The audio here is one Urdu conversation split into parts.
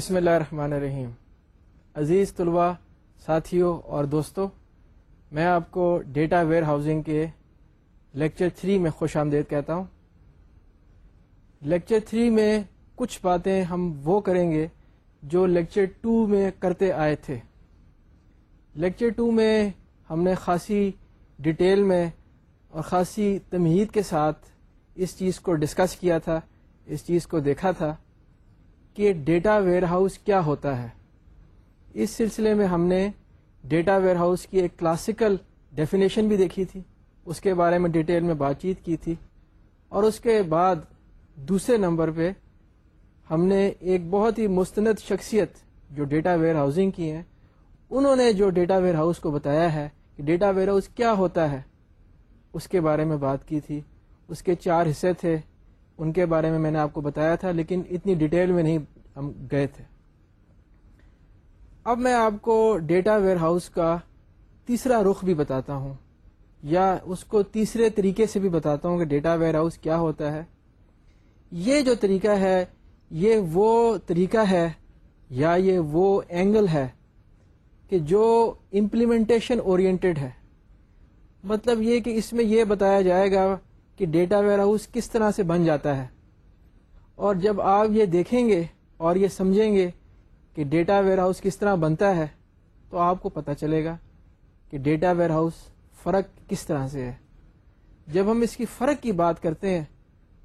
بسم اللہ الرحمن الرحیم۔ عزیز طلباء، ساتھیوں اور دوستوں، میں آپ کو ڈیٹا ویئر ہاؤسنگ کے لیکچر تھری میں خوش آمدید کہتا ہوں۔ لیکچر تھری میں کچھ باتیں ہم وہ کریں گے جو لیکچر ٹو میں کرتے آئے تھے۔ لیکچر ٹو میں ہم نے خاصی ڈیٹیل میں اور خاصی تمہید کے ساتھ اس چیز کو ڈسکس کیا تھا، اس چیز کو دیکھا تھا۔ کہ ڈیٹا ویئر ہاؤس کیا ہوتا ہے۔ اس سلسلے میں ہم نے ڈیٹا ویئر ہاؤس کی ایک کلاسیکل ڈیفینیشن بھی دیکھی تھی۔ اس کے بارے میں ڈیٹیل میں بات چیت کی تھی۔ اور اس کے بعد دوسرے نمبر پہ ہم نے ایک بہت ہی مستند شخصیت جو ڈیٹا ویئر ہاؤسنگ کی ہیں، انہوں نے جو ڈیٹا ویئر ہاؤس کو بتایا ہے کہ ڈیٹا ویئر ہاؤس کیا ہوتا ہے، اس کے بارے میں بات کی تھی۔ اس کے چار حصے تھے۔ ان کے بارے میں میں نے آپ کو بتایا تھا، لیکن اتنی ڈیٹیل میں نہیں ہم گئے تھے۔ اب میں آپ کو ڈیٹا ویئر ہاؤس کا تیسرا رخ بھی بتاتا ہوں، یا اس کو تیسرے طریقے سے بھی بتاتا ہوں کہ ڈیٹا ویئر ہاؤس کیا ہوتا ہے۔ یہ جو طریقہ ہے، یہ وہ طریقہ ہے یا یہ وہ اینگل ہے کہ جو امپلیمنٹیشن اورینٹیڈ ہے۔ مطلب یہ کہ اس میں یہ بتایا جائے گا کہ ڈیٹا ویئر ہاؤس کس طرح سے بن جاتا ہے۔ اور جب آپ یہ دیکھیں گے اور یہ سمجھیں گے کہ ڈیٹا ویئر ہاؤس کس طرح بنتا ہے، تو آپ کو پتہ چلے گا کہ ڈیٹا ویئر ہاؤس فرق کس طرح سے ہے۔ جب ہم اس کی فرق کی بات کرتے ہیں،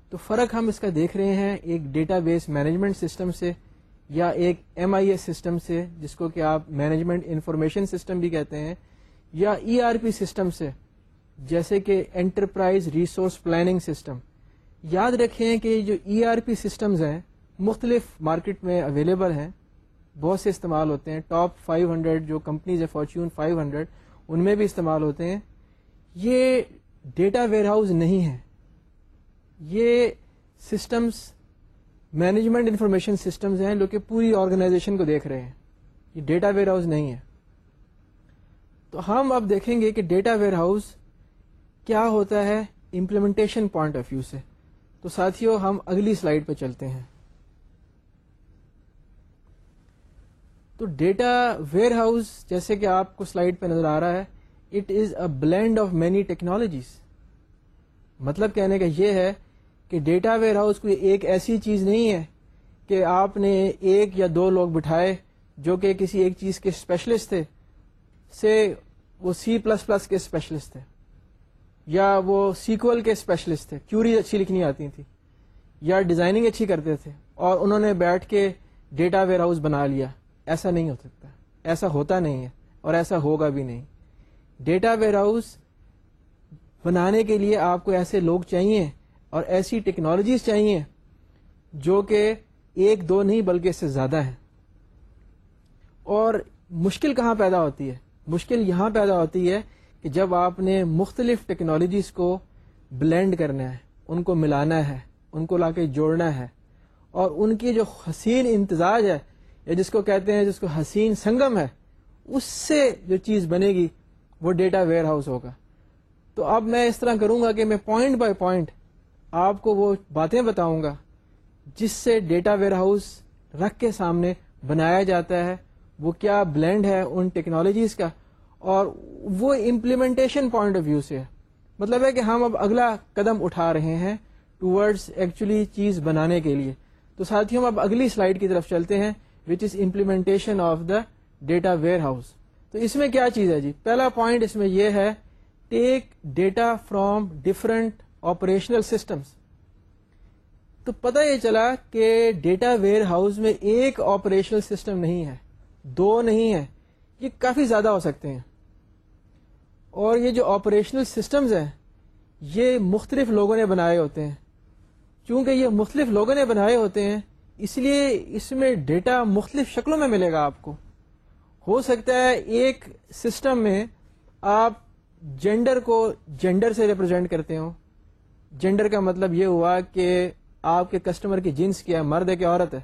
تو فرق ہم اس کا دیکھ رہے ہیں ایک ڈیٹا بیس مینجمنٹ سسٹم سے یا ایک ایم آئی ایس سسٹم سے، جس کو کہ آپ مینجمنٹ انفارمیشن سسٹم بھی کہتے ہیں، یا ای آر پی سسٹم سے۔ جیسے کہ انٹرپرائز ریسورس پلاننگ سسٹم یاد رکھیں کہ جو ای آر پی سسٹمز ہیں، مختلف مارکیٹ میں اویلیبل ہیں۔ بہت سے استعمال ہوتے ہیں۔ ٹاپ 500 جو کمپنیز ہے فارچون 500 ان میں بھی استعمال ہوتے ہیں۔ یہ ڈیٹا ویئر ہاؤس نہیں ہے یہ سسٹمز مینجمنٹ انفارمیشن سسٹمز ہیں جو کہ پوری آرگنائزیشن کو دیکھ رہے ہیں۔ یہ ڈیٹا ویئر ہاؤس نہیں ہے تو ہم اب دیکھیں گے کہ ڈیٹا ویئر ہاؤس کیا ہوتا ہے امپلیمنٹیشن پوائنٹ آف ویو سے؟ تو ساتھیوں ہم اگلی سلائڈ پہ چلتے ہیں۔ تو ڈیٹا ویئر ہاؤس جیسے کہ آپ کو سلائڈ پہ نظر آ رہا ہے it is a blend of many technologies مطلب کہنے کا یہ ہے کہ ڈیٹا ویئر ہاؤس کوئی ایک ایسی چیز نہیں ہے کہ آپ نے ایک یا دو لوگ بٹھائے جو کہ کسی ایک چیز کے اسپیشلسٹ تھے، سے وہ سی پلس پلس کے اسپیشلسٹ تھے۔ یا وہ سیکول کے اسپیشلسٹ تھے۔ کیوریز اچھی لکھنی آتی تھی۔ یا ڈیزائننگ اچھی کرتے تھے۔ اور انہوں نے بیٹھ کے ڈیٹا ویئر ہاؤس بنا لیا۔ ایسا نہیں ہو سکتا۔ ایسا ہوتا نہیں ہے۔ اور ایسا ہوگا بھی نہیں۔ ڈیٹا ویئر ہاؤس بنانے کے لیے آپ کو ایسے لوگ چاہیے اور ایسی ٹیکنالوجیز چاہیے جو کہ ایک دو نہیں بلکہ اس سے زیادہ ہیں۔ اور مشکل کہاں پیدا ہوتی ہے؟ مشکل یہاں پیدا ہوتی ہے کہ جب آپ نے مختلف ٹیکنالوجیز کو بلینڈ کرنا ہے، ان کو ملانا ہے، ان کو لا کے جوڑنا ہے، اور ان کی جو حسین امتزاج ہے، یا جس کو کہتے ہیں، جس کو حسین سنگم ہے، اس سے جو چیز بنے گی، وہ ڈیٹا ویئر ہاؤس ہوگا۔ تو اب میں اس طرح کروں گا کہ میں پوائنٹ بائی پوائنٹ آپ کو وہ باتیں بتاؤں گا، جس سے ڈیٹا ویئر ہاؤس رکھ کے سامنے بنایا جاتا ہے، وہ کیا بلینڈ ہے ان ٹیکنالوجیز کا اور وہ امپلیمنٹیشن پوائنٹ آف ویو سے مطلب ہے کہ ہم اب اگلا قدم اٹھا رہے ہیں ٹورڈز ایکچولی چیز بنانے کے لیے۔ تو ساتھ ہی ہم اب اگلی سلائڈ کی طرف چلتے ہیں which is implementation of the data warehouse تو اس میں کیا چیز ہے جی؟ پہلا پوائنٹ اس میں یہ ہے take data from different operational systems تو پتہ یہ چلا کہ ڈیٹا ویئر ہاؤس میں ایک آپریشنل سسٹم نہیں ہے، دو نہیں ہے، یہ کافی زیادہ ہو سکتے ہیں۔ اور یہ جو آپریشنل سسٹمز ہیں، یہ مختلف لوگوں نے بنائے ہوتے ہیں۔ چونکہ یہ مختلف لوگوں نے بنائے ہوتے ہیں، اس لیے اس میں ڈیٹا مختلف شکلوں میں ملے گا آپ کو۔ ہو سکتا ہے ایک سسٹم میں آپ جینڈر کو جینڈر سے ریپرزینٹ کرتے ہوں۔ جینڈر کا مطلب یہ ہوا کہ آپ کے کسٹمر کی جنس کیا ہے، مرد ہے کہ عورت ہے۔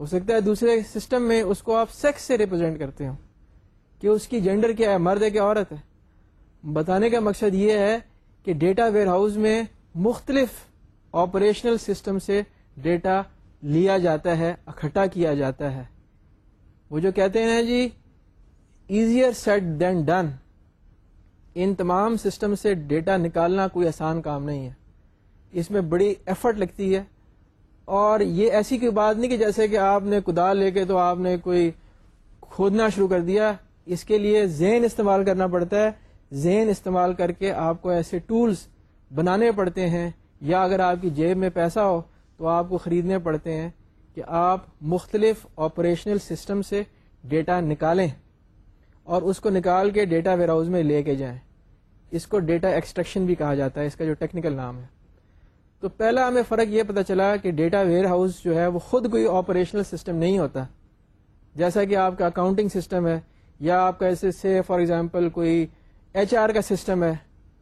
ہو سکتا ہے دوسرے سسٹم میں اس کو آپ سیکس سے ریپرزینٹ کرتے ہوں کہ اس کی جینڈر کیا ہے، مرد ہے کہ عورت ہے۔ بتانے کا مقصد یہ ہے کہ ڈیٹا ویئر ہاؤس میں مختلف آپریشنل سسٹم سے ڈیٹا لیا جاتا ہے اکٹھا کیا جاتا ہے۔ وہ جو کہتے ہیں جی ایزیئر سیٹ دین ڈن ان تمام سسٹم سے ڈیٹا نکالنا کوئی آسان کام نہیں ہے۔ اس میں بڑی ایفرٹ لگتی ہے۔ اور یہ ایسی کوئی بات نہیں کہ جیسے کہ آپ نے کدال لے کے تو آپ نے کوئی کھودنا شروع کر دیا۔ اس کے لیے زین استعمال کرنا پڑتا ہے۔ زین استعمال کر کے آپ کو ایسے ٹولز بنانے پڑتے ہیں، یا اگر آپ کی جیب میں پیسہ ہو تو آپ کو خریدنے پڑتے ہیں کہ آپ مختلف آپریشنل سسٹم سے ڈیٹا نکالیں اور اس کو نکال کے ڈیٹا ویئر ہاؤس میں لے کے جائیں۔ اس کو ڈیٹا ایکسٹریکشن بھی کہا جاتا ہے، اس کا جو ٹیکنیکل نام ہے۔ تو پہلا ہمیں فرق یہ پتا چلا کہ ڈیٹا ویئر ہاؤس جو ہے وہ خود کوئی آپریشنل سسٹم نہیں ہوتا۔ جیسا کہ آپ کا اکاؤنٹنگ سسٹم ہے، یا آپ کا ایسے سے فار ایگزامپل کوئی ایچ آر کا سسٹم ہے،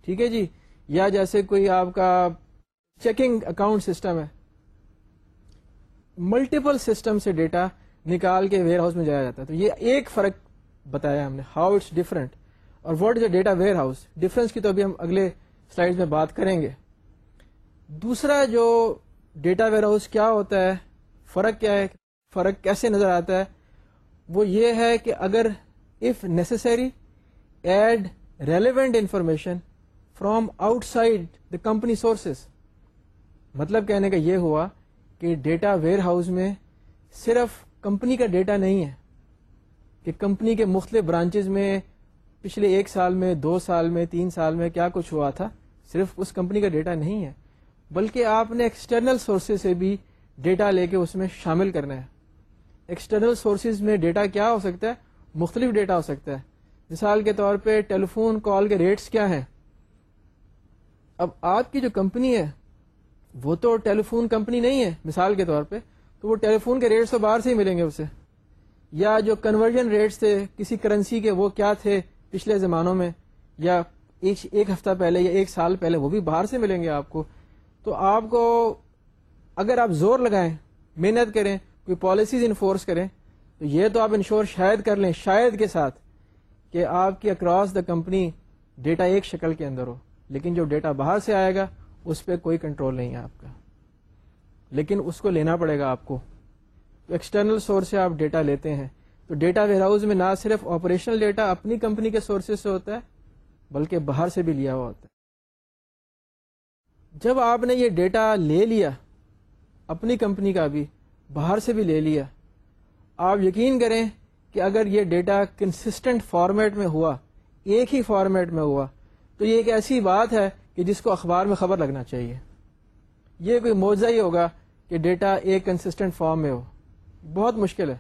ٹھیک ہے جی؟ یا جیسے کوئی آپ کا چیکنگ اکاؤنٹ سسٹم ہے۔ ملٹیپل سسٹم سے ڈیٹا نکال کے ویئر ہاؤس میں جایا جاتا ہے۔ تو یہ ایک فرق بتایا ہم نے ہاؤ اٹس ڈفرنٹ اور what is a data warehouse difference کی تو ابھی ہم اگلے سلائڈ میں بات کریں گے۔ دوسرا جو ڈیٹا ویئر ہاؤس کیا ہوتا ہے، فرق کیا ہے، فرق کیسے نظر آتا ہے؟ وہ یہ ہے کہ اگر if necessary add relevant information from outside the company sources مطلب کہنے کا یہ ہوا کہ ڈیٹا ویئر ہاؤس میں صرف کمپنی کا ڈیٹا نہیں ہے، کہ کمپنی کے مختلف برانچز میں پچھلے ایک سال میں، دو سال میں، تین سال میں کیا کچھ ہوا تھا؟ صرف اس کمپنی کا ڈیٹا نہیں ہے، بلکہ آپ نے ایکسٹرنل سورسز سے بھی ڈیٹا لے کے اس میں شامل کرنا ہے۔ ایکسٹرنل سورسز میں ڈیٹا کیا ہو سکتا ہے؟ مختلف ڈیٹا ہو سکتا ہے۔ مثال کے طور پہ ٹیلی فون کال کے ریٹس کیا ہیں؟ اب آپ کی جو کمپنی ہے، وہ تو ٹیلی فون کمپنی نہیں ہے، مثال کے طور پہ، تو وہ ٹیلی فون کے ریٹس تو باہر سے ہی ملیں گے اسے۔ یا جو کنورژن ریٹس تھے، کسی کرنسی کے، وہ کیا تھے پچھلے زمانوں میں؟ یا ایک ہفتہ پہلے یا ایک سال پہلے، وہ بھی باہر سے ملیں گے آپ کو۔ تو آپ کو اگر آپ زور لگائیں، محنت کریں، کوئی پالیسیز انفورس کریں، تو یہ تو آپ انشور شاید کر لیں، شاید کے ساتھ۔ کہ آپ کی اکراس دا کمپنی ڈیٹا ایک شکل کے اندر ہو، لیکن جو ڈیٹا باہر سے آئے گا، اس پہ کوئی کنٹرول نہیں ہے آپ کا۔ لیکن اس کو لینا پڑے گا آپ کو۔ ایکسٹرنل سورس سے آپ ڈیٹا لیتے ہیں۔ تو ڈیٹا ویئر ہاؤس میں نہ صرف آپریشنل ڈیٹا اپنی کمپنی کے سورسز سے ہوتا ہے، بلکہ باہر سے بھی لیا ہوا ہوتا ہے۔ جب آپ نے یہ ڈیٹا لے لیا، اپنی کمپنی کا بھی، باہر سے بھی لے لیا، آپ یقین کریں کہ اگر یہ ڈیٹا کنسسٹنٹ فارمیٹ میں ہوا، ایک ہی فارمیٹ میں ہوا، تو یہ ایک ایسی بات ہے کہ جس کو اخبار میں خبر لگنا چاہیے۔ یہ کوئی موضع ہی ہوگا کہ ڈیٹا ایک کنسسٹنٹ فارم میں ہو۔ بہت مشکل ہے۔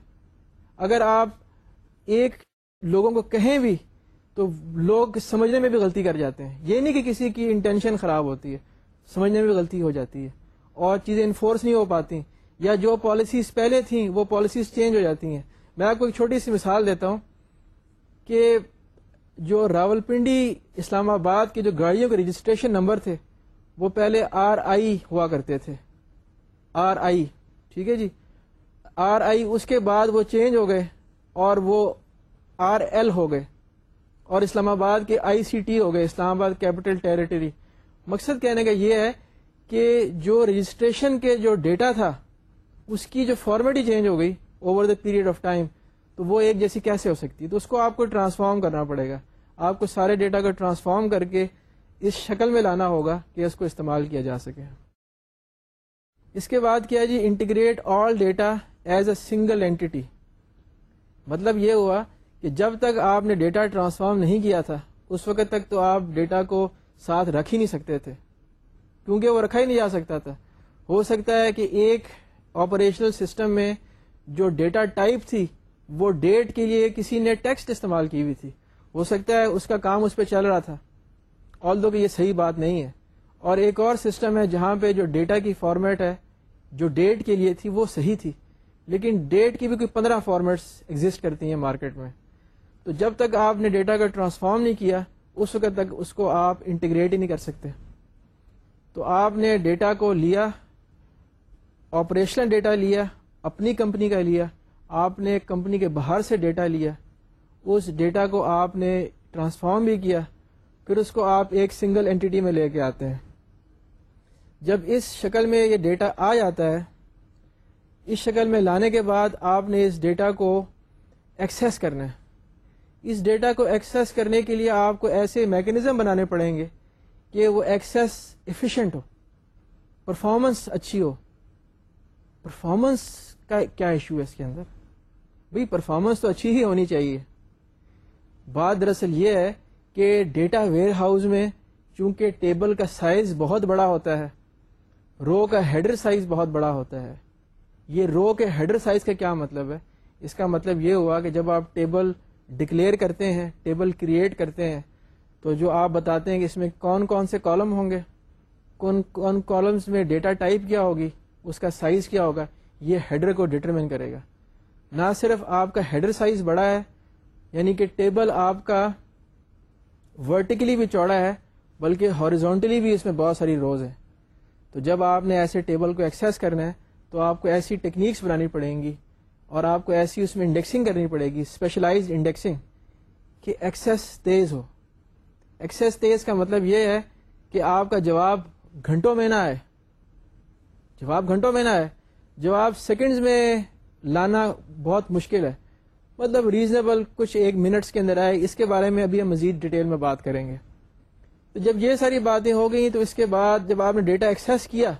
اگر آپ ایک لوگوں کو کہیں بھی، تو لوگ سمجھنے میں بھی غلطی کر جاتے ہیں۔ یہ نہیں کہ کسی کی انٹینشن خراب ہوتی ہے، سمجھنے میں بھی غلطی ہو جاتی ہے۔ اور چیزیں انفورس نہیں ہو پاتی، یا جو پالیسیز پہلے تھیں، وہ پالیسیز چینج ہو جاتی ہیں۔ میں آپ کو ایک چھوٹی سی مثال دیتا ہوں کہ جو راول پنڈی اسلام آباد کی جو گاڑیوں کے رجسٹریشن نمبر تھے، وہ پہلے آر آئی ہوا کرتے تھے۔ آر آئی، ٹھیک ہے جی؟ آر آئی، اس کے بعد وہ چینج ہو گئے اور وہ آر ایل ہو گئے اور اسلام آباد کے آئی سی ٹی ہو گئے، اسلام آباد کیپٹل ٹیریٹری مقصد کہنے کا یہ ہے کہ جو رجسٹریشن کے جو ڈیٹا تھا، اس کی جو فارمیٹ چینج ہو گئی۔ Over the period of time تو وہ ایک جیسی کیسے ہو سکتی ہے؟ تو اس کو آپ کو ٹرانسفارم کرنا پڑے گا۔ آپ کو سارے ڈیٹا کو ٹرانسفارم کر کے اس شکل میں لانا ہوگا کہ اس کو استعمال کیا جا سکے۔ اس کے بعد کیا جی؟ Integrate all data as a single entity مطلب یہ ہوا کہ جب تک آپ نے ڈیٹا ٹرانسفارم نہیں کیا تھا، اس وقت تک تو آپ ڈیٹا کو ساتھ رکھ ہی نہیں سکتے تھے۔ کیونکہ وہ رکھا ہی نہیں جا سکتا تھا۔ ہو سکتا ہے کہ ایک آپریشنل سسٹم میں جو ڈیٹا ٹائپ تھی، وہ ڈیٹ کے لیے کسی نے ٹیکسٹ استعمال کی ہوئی تھی۔ ہو سکتا ہے اس کا کام اس پہ چل رہا تھا۔ آل دو کہ یہ صحیح بات نہیں ہے۔ اور ایک اور سسٹم ہے جہاں پہ جو ڈیٹا کی فارمیٹ ہے، جو ڈیٹ کے لیے تھی، وہ صحیح تھی۔ لیکن ڈیٹ کی بھی کوئی پندرہ فارمیٹس ایگزٹ کرتی ہیں مارکیٹ میں۔ تو جب تک آپ نے ڈیٹا کا ٹرانسفارم نہیں کیا، اس وقت تک اس کو آپ انٹیگریٹ ہی نہیں کر سکتے۔ تو آپ نے ڈیٹا کو لیا آپریشنل ڈیٹا لیا اپنی کمپنی کا لیا، آپ نے کمپنی کے باہر سے ڈیٹا لیا، اس ڈیٹا کو آپ نے ٹرانسفارم بھی کیا، پھر اس کو آپ ایک سنگل اینٹی میں لے کے آتے ہیں۔ جب اس شکل میں یہ ڈیٹا آ جاتا ہے، اس شکل میں لانے کے بعد آپ نے اس ڈیٹا کو ایکسیس کرنا ہے۔ اس ڈیٹا کو ایکسیس کرنے کے لیے آپ کو ایسے میکینزم بنانے پڑیں گے کہ وہ ایکسیس ایفیشینٹ ہو، پرفارمنس اچھی ہو۔ پرفارمنس کا کیا ایشو ہے اس کے اندر؟ بھائی پرفارمنس تو اچھی ہی ہونی چاہیے۔ بات دراصل یہ ہے کہ ڈیٹا ویئر ہاؤس میں چونکہ ٹیبل کا سائز بہت بڑا ہوتا ہے رو کا ہیڈر سائز بہت بڑا ہوتا ہے۔ یہ رو کے ہیڈر سائز کا کیا مطلب ہے؟ اس کا مطلب یہ ہوا کہ جب آپ ٹیبل ڈکلیئر کرتے ہیں ٹیبل کریٹ کرتے ہیں، تو جو آپ بتاتے ہیں کہ اس میں کون کون سے کالم ہوں گے، کون کون کالمس میں ڈیٹا ٹائپ کیا ہوگی، اس کا سائز کیا ہوگا؟ یہ ہیڈر کو ڈٹرمن کرے گا۔ نہ صرف آپ کا ہیڈر سائز بڑا ہے یعنی کہ ٹیبل آپ کا ورٹیکلی بھی چوڑا ہے، بلکہ ہاریزونٹلی بھی اس میں بہت ساری روز ہیں۔ تو جب آپ نے ایسے ٹیبل کو ایکسیس کرنا ہے، تو آپ کو ایسی ٹیکنیکس بنانی پڑیں گی اور آپ کو ایسی اس میں انڈیکسنگ کرنی پڑے گی اسپیشلائز انڈیکسنگ کہ ایکسیس تیز ہو۔ ایکسیس تیز کا مطلب یہ ہے کہ آپ کا جواب گھنٹوں میں نہ آئے۔ جواب گھنٹوں میں نہ آئے۔ جواب سیکنڈز میں لانا بہت مشکل ہے مطلب ریزنیبل کچھ ایک منٹس کے اندر آئے، اس کے بارے میں ابھی ہم مزید ڈیٹیل میں بات کریں گے۔ تو جب یہ ساری باتیں ہو گئیں، تو اس کے بعد جب آپ نے ڈیٹا ایکسیس کیا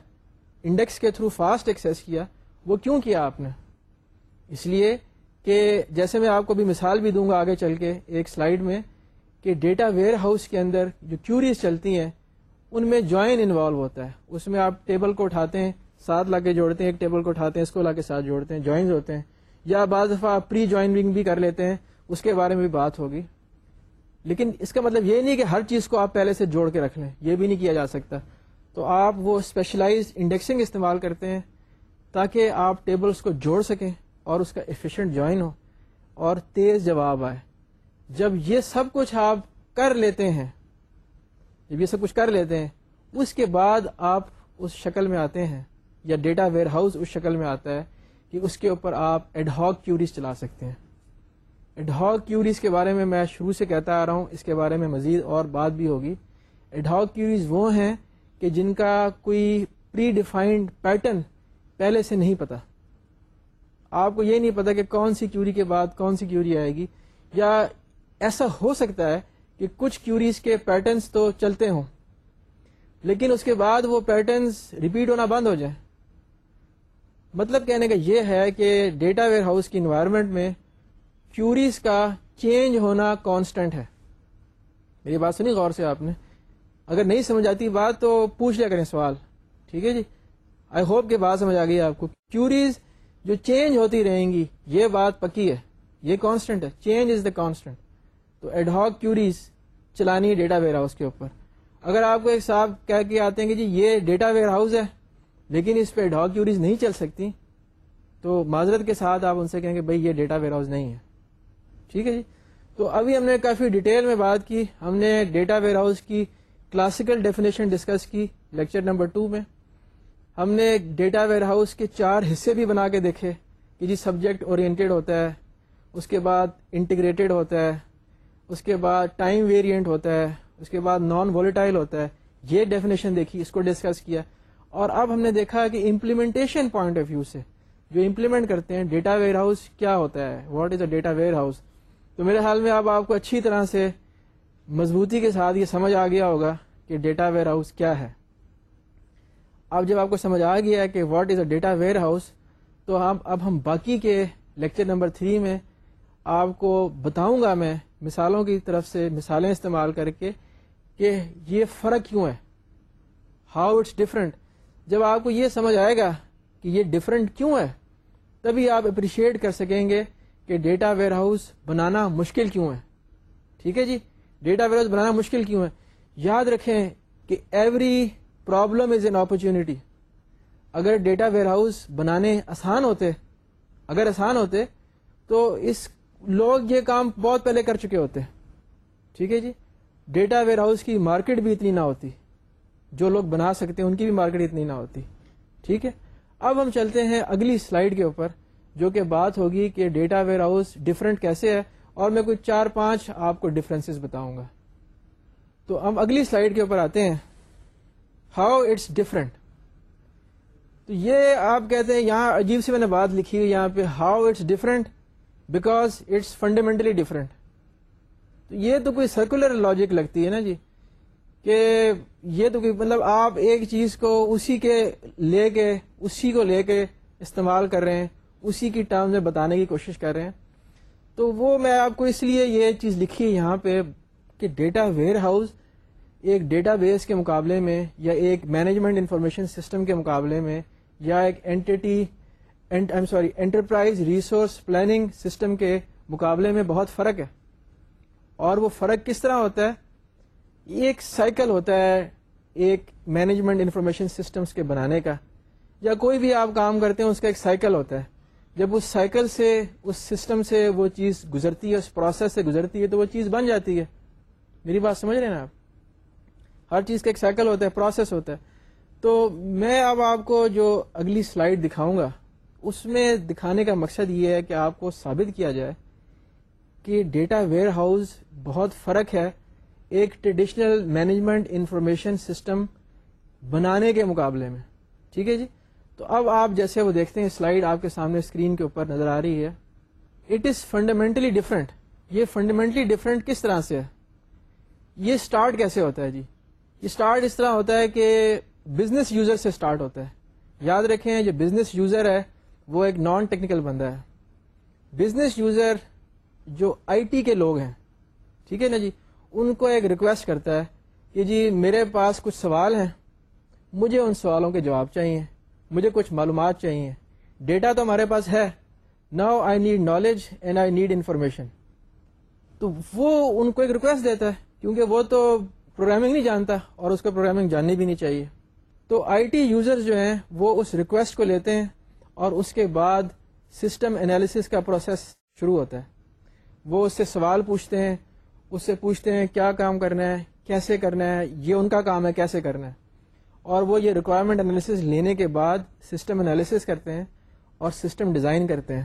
انڈیکس کے تھرو فاسٹ ایکسیس کیا، وہ کیوں کیا آپ نے؟ اس لیے کہ جیسے میں آپ کو بھی مثال بھی دوں گا آگے چل کے ایک سلائیڈ میں، کہ ڈیٹا ویئر ہاؤس کے اندر جو کیوریز چلتی ہیں، ان میں جوائن انوالو ہوتا ہے۔ اس میں آپ ٹیبل کو اٹھاتے ہیں ساتھ لا کے جوڑتے ہیں، ایک ٹیبل کو اٹھاتے ہیں، اس کو لا کے ساتھ جوڑتے ہیں جوائنز ہوتے ہیں۔ یا بعض دفعہ آپ پری جوائننگ بھی کر لیتے ہیں، اس کے بارے میں بھی بات ہوگی۔ لیکن اس کا مطلب یہ نہیں کہ ہر چیز کو آپ پہلے سے جوڑ کے رکھ لیں، یہ بھی نہیں کیا جا سکتا۔ تو آپ وہ اسپیشلائز انڈیکسنگ استعمال کرتے ہیں تاکہ آپ ٹیبلس کو جوڑ سکیں اور اس کا ایفیشینٹ جوائن ہو اور تیز جواب آئے۔ جب یہ سب کچھ آپ کر لیتے ہیں، جب یہ سب کچھ کر لیتے ہیں، اس کے بعد آپ اس شکل میں آتے ہیں۔ یا ڈیٹا ویئر ہاؤس اس شکل میں آتا ہے کہ اس کے اوپر آپ ایڈہاک کیوریز چلا سکتے ہیں۔ ایڈہاک کیوریز کے بارے میں میں شروع سے کہتا آ رہا ہوں، اس کے بارے میں مزید اور بات بھی ہوگی۔ ایڈہاک کیوریز وہ ہیں کہ جن کا کوئی پری ڈیفائنڈ پیٹرن پہلے سے نہیں پتا۔ آپ کو یہ نہیں پتا کہ کون سی کیوری کے بعد کون سی کیوری آئے گی۔ یا ایسا ہو سکتا ہے کہ کچھ کیوریز کے پیٹرنس تو چلتے ہوں، لیکن اس کے بعد وہ پیٹرنس ریپیٹ ہونا بند ہو جائیں۔ مطلب کہنے کا یہ ہے کہ ڈیٹا ویئر ہاؤس کی انوائرمنٹ میں کیوریز کا چینج ہونا کانسٹنٹ ہے۔ میری بات سنی غور سے آپ نے۔ اگر نہیں سمجھ آتی بات تو پوچھ لیا کریں سوال۔ ٹھیک ہے جی؟ آئی ہوپ کہ بات سمجھ آ گئی آپ کو۔ کیوریز جو چینج ہوتی رہیں گی، یہ بات پکی ہے۔ یہ کانسٹنٹ ہے۔ چینج از دا کانسٹنٹ تو ایڈہاک کیوریز چلانی ہے ڈیٹا ویئر ہاؤس کے اوپر۔ اگر آپ کو ایک صاحب کہہ کے آتے ہیں کہ جی یہ ڈیٹا ویئر ہاؤس ہے لیکن اس پہ ایڈہاک کیوریز نہیں چل سکتی، تو معذرت کے ساتھ آپ ان سے کہیں گے بھائی یہ ڈیٹا ویئر ہاؤس نہیں ہے۔ ٹھیک ہے جی؟ تو ابھی ہم نے کافی ڈیٹیل میں بات کی، ہم نے ڈیٹا ویئر ہاؤس کی کلاسیکل ڈیفینیشن ڈسکس کی لیکچر نمبر ٹو میں۔ ہم نے ڈیٹا ویئر ہاؤس کے چار حصے بھی بنا کے دیکھے کہ جی سبجیکٹ اورینٹیڈ ہوتا ہے، اس کے بعد انٹیگریٹڈ ہوتا ہے، اس کے بعد ٹائم ویریئنٹ ہوتا ہے، اس کے بعد نان ولیٹائل ہوتا ہے۔ یہ ڈیفینیشن دیکھی، اس کو ڈسکس کیا۔ اور اب ہم نے دیکھا کہ امپلیمنٹیشن پوائنٹ آف ویو سے جو امپلیمنٹ کرتے ہیں ڈیٹا ویئر ہاؤس کیا ہوتا ہے؟ What is a data warehouse تو میرے خیال میں اب آپ کو اچھی طرح سے مضبوطی کے ساتھ یہ سمجھ آ گیا ہوگا کہ ڈیٹا ویئر ہاؤس کیا ہے۔ اب جب آپ کو سمجھ آ گیا کہ what is a data warehouse تو ہم اب ہم باقی کے لیکچر نمبر تھری میں آپ کو بتاؤں گا میں مثالوں کی طرف سے مثالیں استعمال کر کے کہ یہ فرق کیوں ہے؟ ہاؤ اٹس ڈفرینٹ جب آپ کو یہ سمجھ آئے گا کہ یہ ڈفرینٹ کیوں ہے، تبھی آپ اپریشیٹ کر سکیں گے کہ ڈیٹا ویئر ہاؤس بنانا مشکل کیوں ہے۔ ٹھیک ہے جی؟ ڈیٹا ویئر ہاؤس بنانا مشکل کیوں ہے؟ یاد رکھیں کہ every problem is an opportunity اگر ڈیٹا ویئر ہاؤس بنانے آسان ہوتے، اگر آسان ہوتے تو اس لوگ یہ کام بہت پہلے کر چکے ہوتے۔ ٹھیک ہے جی؟ ڈیٹا ویئر ہاؤس کی مارکیٹ بھی اتنی نہ ہوتی۔ جو لوگ بنا سکتے ہیں، ان کی بھی مارکیٹ اتنی نہ ہوتی۔ ٹھیک ہے؟ اب ہم چلتے ہیں اگلی سلائیڈ کے اوپر، جو کہ بات ہوگی کہ ڈیٹا ویئر ہاؤس ڈفرینٹ کیسے ہے، اور میں کچھ چار پانچ آپ کو ڈفرینس بتاؤں گا۔ تو ہم اگلی سلائیڈ کے اوپر آتے ہیں۔ ہاؤ اٹس ڈفرنٹ تو یہ آپ کہتے ہیں، یہاں عجیب سے میں نے بات لکھی ہوئی، یہاں پہ how it's different because it's fundamentally different تو یہ تو کوئی سرکولر لاجک لگتی ہے نا جی؟ کہ یہ تو مطلب آپ ایک چیز کو اسی کے لے کے اسی کو لے کے استعمال کر رہے ہیں، اسی کی ٹرم میں بتانے کی کوشش کر رہے ہیں۔ تو وہ میں آپ کو اس لیے یہ چیز لکھی ہے یہاں پہ کہ ڈیٹا ویئر ہاؤس ایک ڈیٹا بیس کے مقابلے میں یا ایک مینجمنٹ انفارمیشن سسٹم کے مقابلے میں یا ایک anti sorry enterprise resource planning system کے مقابلے میں بہت فرق ہے۔ اور وہ فرق کس طرح ہوتا ہے؟ ایک سائیکل ہوتا ہے، ایک مینجمنٹ انفارمیشن سسٹمز کے بنانے کا۔ یا کوئی بھی آپ کام کرتے ہیں، اس کا ایک سائیکل ہوتا ہے۔ جب اس سائیکل سے، اس سسٹم سے وہ چیز گزرتی ہے، اس پروسیس سے گزرتی ہے، تو وہ چیز بن جاتی ہے۔ میری بات سمجھ رہے ہیں آپ؟ ہر چیز کا ایک سائیکل ہوتا ہے پروسیس ہوتا ہے۔ تو میں اب آپ کو جو اگلی سلائڈ دکھاؤں گا، اس میں دکھانے کا مقصد یہ ہے کہ آپ کو ثابت کیا جائے کہ ڈیٹا ویئر ہاؤس بہت فرق ہے۔ ایک ٹریڈیشنل مینجمنٹ انفارمیشن سسٹم بنانے کے مقابلے میں۔ ٹھیک ہے جی؟ تو اب آپ جیسے وہ دیکھتے ہیں سلائڈ آپ کے سامنے اسکرین کے اوپر نظر آ رہی ہے۔ اٹ از فنڈامنٹلی ڈفرنٹ یہ فنڈامنٹلی ڈفرنٹ کس طرح سے ہے؟ یہ اسٹارٹ کیسے ہوتا ہے جی؟ یہ اسٹارٹ اس طرح ہوتا ہے کہ بزنس یوزر سے اسٹارٹ ہوتا ہے۔ یاد رکھیں، جو بزنس یوزر ہے، وہ ایک نان ٹیکنیکل بندہ ہے۔ بزنس یوزر جو آئی ٹی کے لوگ ہیں۔ ٹھیک ہے نا جی؟ ان کو ایک ریکویسٹ کرتا ہے کہ جی میرے پاس کچھ سوال ہیں، مجھے ان سوالوں کے جواب چاہیے، مجھے کچھ معلومات چاہیے۔ ڈیٹا تو ہمارے پاس ہے۔ Now I need knowledge and I need information تو وہ ان کو ایک ریکویسٹ دیتا ہے، کیونکہ وہ تو پروگرامنگ نہیں جانتا اور اس کو پروگرامنگ جاننی بھی نہیں چاہیے۔ تو آئی ٹی یوزر جو ہیں، وہ اس ریکویسٹ کو لیتے ہیں اور اس کے بعد سسٹم انالیسس کا پروسیس شروع ہوتا ہے۔ وہ اس سے سوال پوچھتے ہیں اس سے پوچھتے ہیں کیا کام کرنا ہے، کیسے کرنا ہے، یہ ان کا کام ہے، کیسے کرنا ہے؟ اور وہ یہ ریکوائرمنٹ انالیسس لینے کے بعد سسٹم انالیسس کرتے ہیں اور سسٹم ڈیزائن کرتے ہیں۔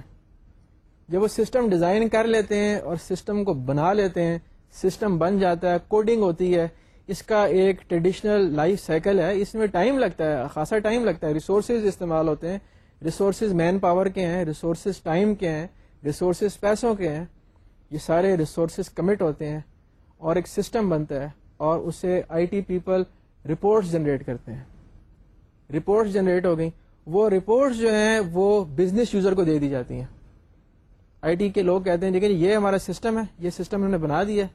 جب وہ سسٹم ڈیزائن کر لیتے ہیں اور سسٹم کو بنا لیتے ہیں سسٹم بن جاتا ہے کوڈنگ ہوتی ہے۔ اس کا ایک ٹریڈیشنل لائف سائیکل ہے۔ اس میں ٹائم لگتا ہے، خاصا ٹائم لگتا ہے۔ ریسورسز استعمال ہوتے ہیں۔ ریسورسز مین پاور کے ہیں ریسورسز ٹائم کے ہیں۔ ریسورسز پیسوں کے ہیں۔ یہ سارے ریسورسز کمٹ ہوتے ہیں اور ایک سسٹم بنتا ہے اور اسے I T people reports generate کرتے ہیں۔ رپورٹس جنریٹ ہو گئی وہ رپورٹس جو ہیں وہ بزنس یوزر کو دے دی جاتی ہیں۔ آئی ٹی کے لوگ کہتے ہیں، لیکن یہ ہمارا سسٹم ہے، یہ سسٹم ہم نے بنا دیا ہے۔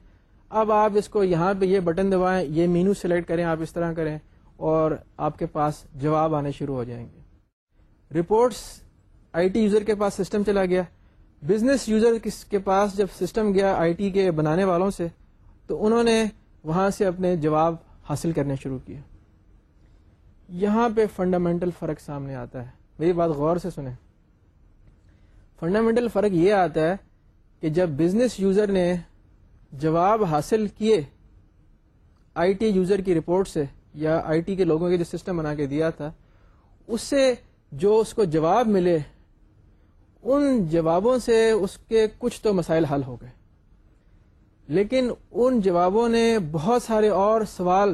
اب آپ اس کو یہاں پہ یہ بٹن دبائیں، یہ مینو سلیکٹ کریں، آپ اس طرح کریں اور آپ کے پاس جواب آنے شروع ہو جائیں گے۔ رپورٹس آئی ٹی یوزر کے پاس سسٹم چلا گیا۔ بزنس یوزر کے پاس جب سسٹم گیا آئی ٹی کے بنانے والوں سے، تو انہوں نے وہاں سے اپنے جواب حاصل کرنے شروع کیے۔ یہاں پہ فنڈامنٹل فرق سامنے آتا ہے۔ میری بات غور سے سنیں۔ فنڈامنٹل فرق یہ آتا ہے کہ جب بزنس یوزر نے جواب حاصل کیے آئی ٹی یوزر کی رپورٹ سے یا آئی ٹی کے لوگوں کے جو سسٹم بنا کے دیا تھا، اس سے جو اس کو جواب ملے ان جوابوں سے اس کے کچھ تو مسائل حل ہو گئے۔ لیکن ان جوابوں نے بہت سارے اور سوال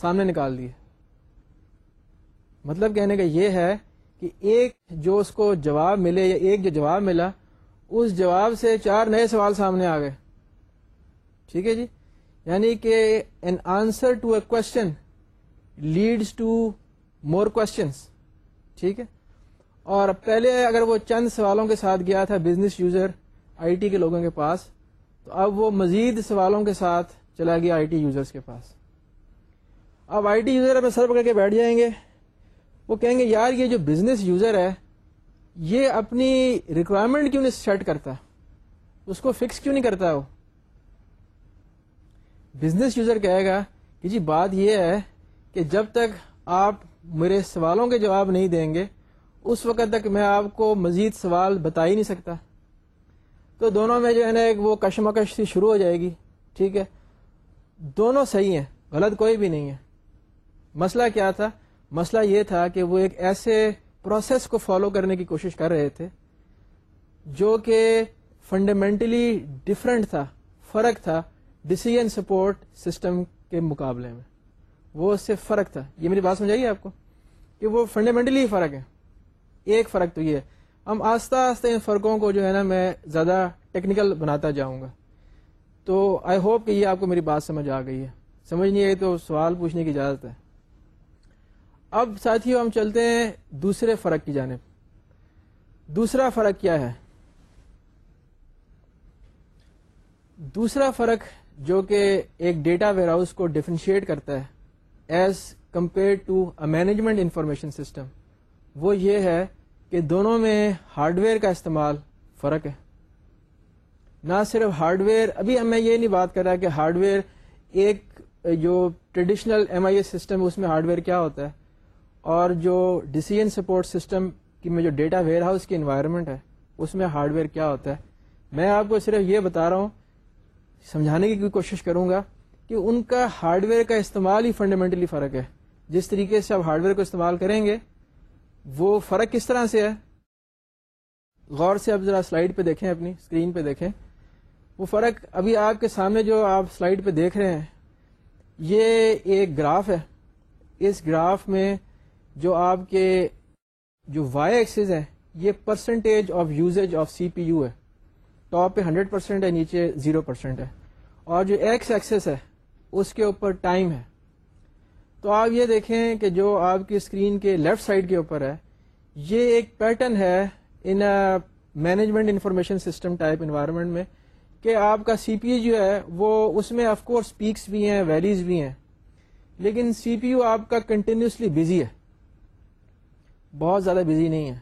سامنے نکال دیے۔ مطلب کہنے کا یہ ہے کہ ایک جو اس کو جواب ملے یا ایک جو جواب ملا، اس جواب سے چار نئے سوال سامنے آ گئے۔ ٹھیک ہے جی؟ یعنی کہ an answer to a question leads to more questions ٹھیک ہے؟ اور پہلے اگر وہ چند سوالوں کے ساتھ گیا تھا بزنس یوزر آئی ٹی کے لوگوں کے پاس، تو اب وہ مزید سوالوں کے ساتھ چلا گیا آئی ٹی یوزرس کے پاس۔ اب آئی ٹی یوزر اپنے سر پکڑ کے بیٹھ جائیں گے۔ وہ کہیں گے، یار، یہ جو بزنس یوزر ہے، یہ اپنی ریکوائرمنٹ کیوں نہیں سیٹ کرتا؟ اس کو فکس کیوں نہیں کرتا وہ؟ بزنس یوزر کہے گا کہ جی بات یہ ہے کہ جب تک آپ میرے سوالوں کے جواب نہیں دیں گے اس وقت تک میں آپ کو مزید سوال بتا ہی نہیں سکتا۔ تو دونوں میں جو ہے نا ایک وہ کشمکش سی شروع ہو جائے گی، ٹھیک ہے؟ دونوں صحیح ہیں، غلط کوئی بھی نہیں ہے۔ مسئلہ کیا تھا؟ مسئلہ یہ تھا کہ وہ ایک ایسے پروسیس کو فالو کرنے کی کوشش کر رہے تھے جو کہ فنڈامنٹلی ڈفرینٹ تھا، فرق تھا ڈسیزن سپورٹ سسٹم کے مقابلے میں۔ وہ اس سے فرق تھا۔ یہ میری بات سمجھائیے آپ کو؟ کہ وہ فنڈامنٹلی فرق ہے۔ ایک فرق تو یہ ہے۔ ہم آہستہ آہستہ ان فرقوں کو جو ہے نا میں زیادہ ٹیکنیکل بناتا جاؤں گا۔ تو آئی ہوپ کہ یہ آپ کو میری بات سمجھ آ گئی ہے۔ سمجھ نہیں آئی تو سوال پوچھنے کی اجازت ہے۔ اب ساتھیوں ہم چلتے ہیں دوسرے فرق کی جانب۔ دوسرا فرق کیا ہے؟ دوسرا فرق جو کہ ایک ڈیٹا ویئر ہاؤس کو ڈفرینشیٹ کرتا ہے as compared to a management information system وہ یہ ہے کہ دونوں میں ہارڈ ویئر کا استعمال فرق ہے۔ نہ صرف ہارڈ ویئر ابھی میں یہ نہیں بات کر رہا کہ ہارڈ ویئر ایک جو traditional M I S system اس میں ہارڈ ویئر کیا ہوتا ہے، اور جو ڈیسیجن سپورٹ سسٹم کی میں جو ڈیٹا ویئر ہاؤس کی انوائرمنٹ ہے، اس میں ہارڈ ویئر کیا ہوتا ہے۔ میں آپ کو صرف یہ بتا رہا ہوں، سمجھانے کی کوشش کروں گا کہ ان کا ہارڈ ویئر کا استعمال ہی فنڈامنٹلی فرق ہے۔ جس طریقے سے آپ ہارڈ ویئر کو استعمال کریں گے وہ فرق کس طرح سے ہے؟ غور سے آپ ذرا سلائڈ پہ دیکھیں، اپنی اسکرین پہ دیکھیں۔ وہ فرق ابھی آپ کے سامنے جو آپ سلائڈ پہ دیکھ رہے ہیں، یہ ایک گراف ہے۔ اس گراف میں جو آپ کے جو وائی ایکسز ہے یہ percentage of usage of C P U ہے۔ ٹاپ پہ ہنڈریڈ پرسینٹ ہے، نیچے زیرو پرسینٹ ہے۔ اور جو ایکس ایکسس ہے، اس کے اوپر ٹائم ہے۔ تو آپ یہ دیکھیں کہ جو آپ کی اسکرین کے لیفٹ سائڈ کے اوپر ہے، یہ ایک پیٹرن ہے in management information system type environment میں کہ آپ کا سی پی یو جو ہے، وہ اس میں آف کورس پیکس بھی ہیں ویلیز بھی ہیں، لیکن سی پی یو آپ کا کنٹینیوسلی بزی ہے۔ بہت زیادہ بزی نہیں ہے،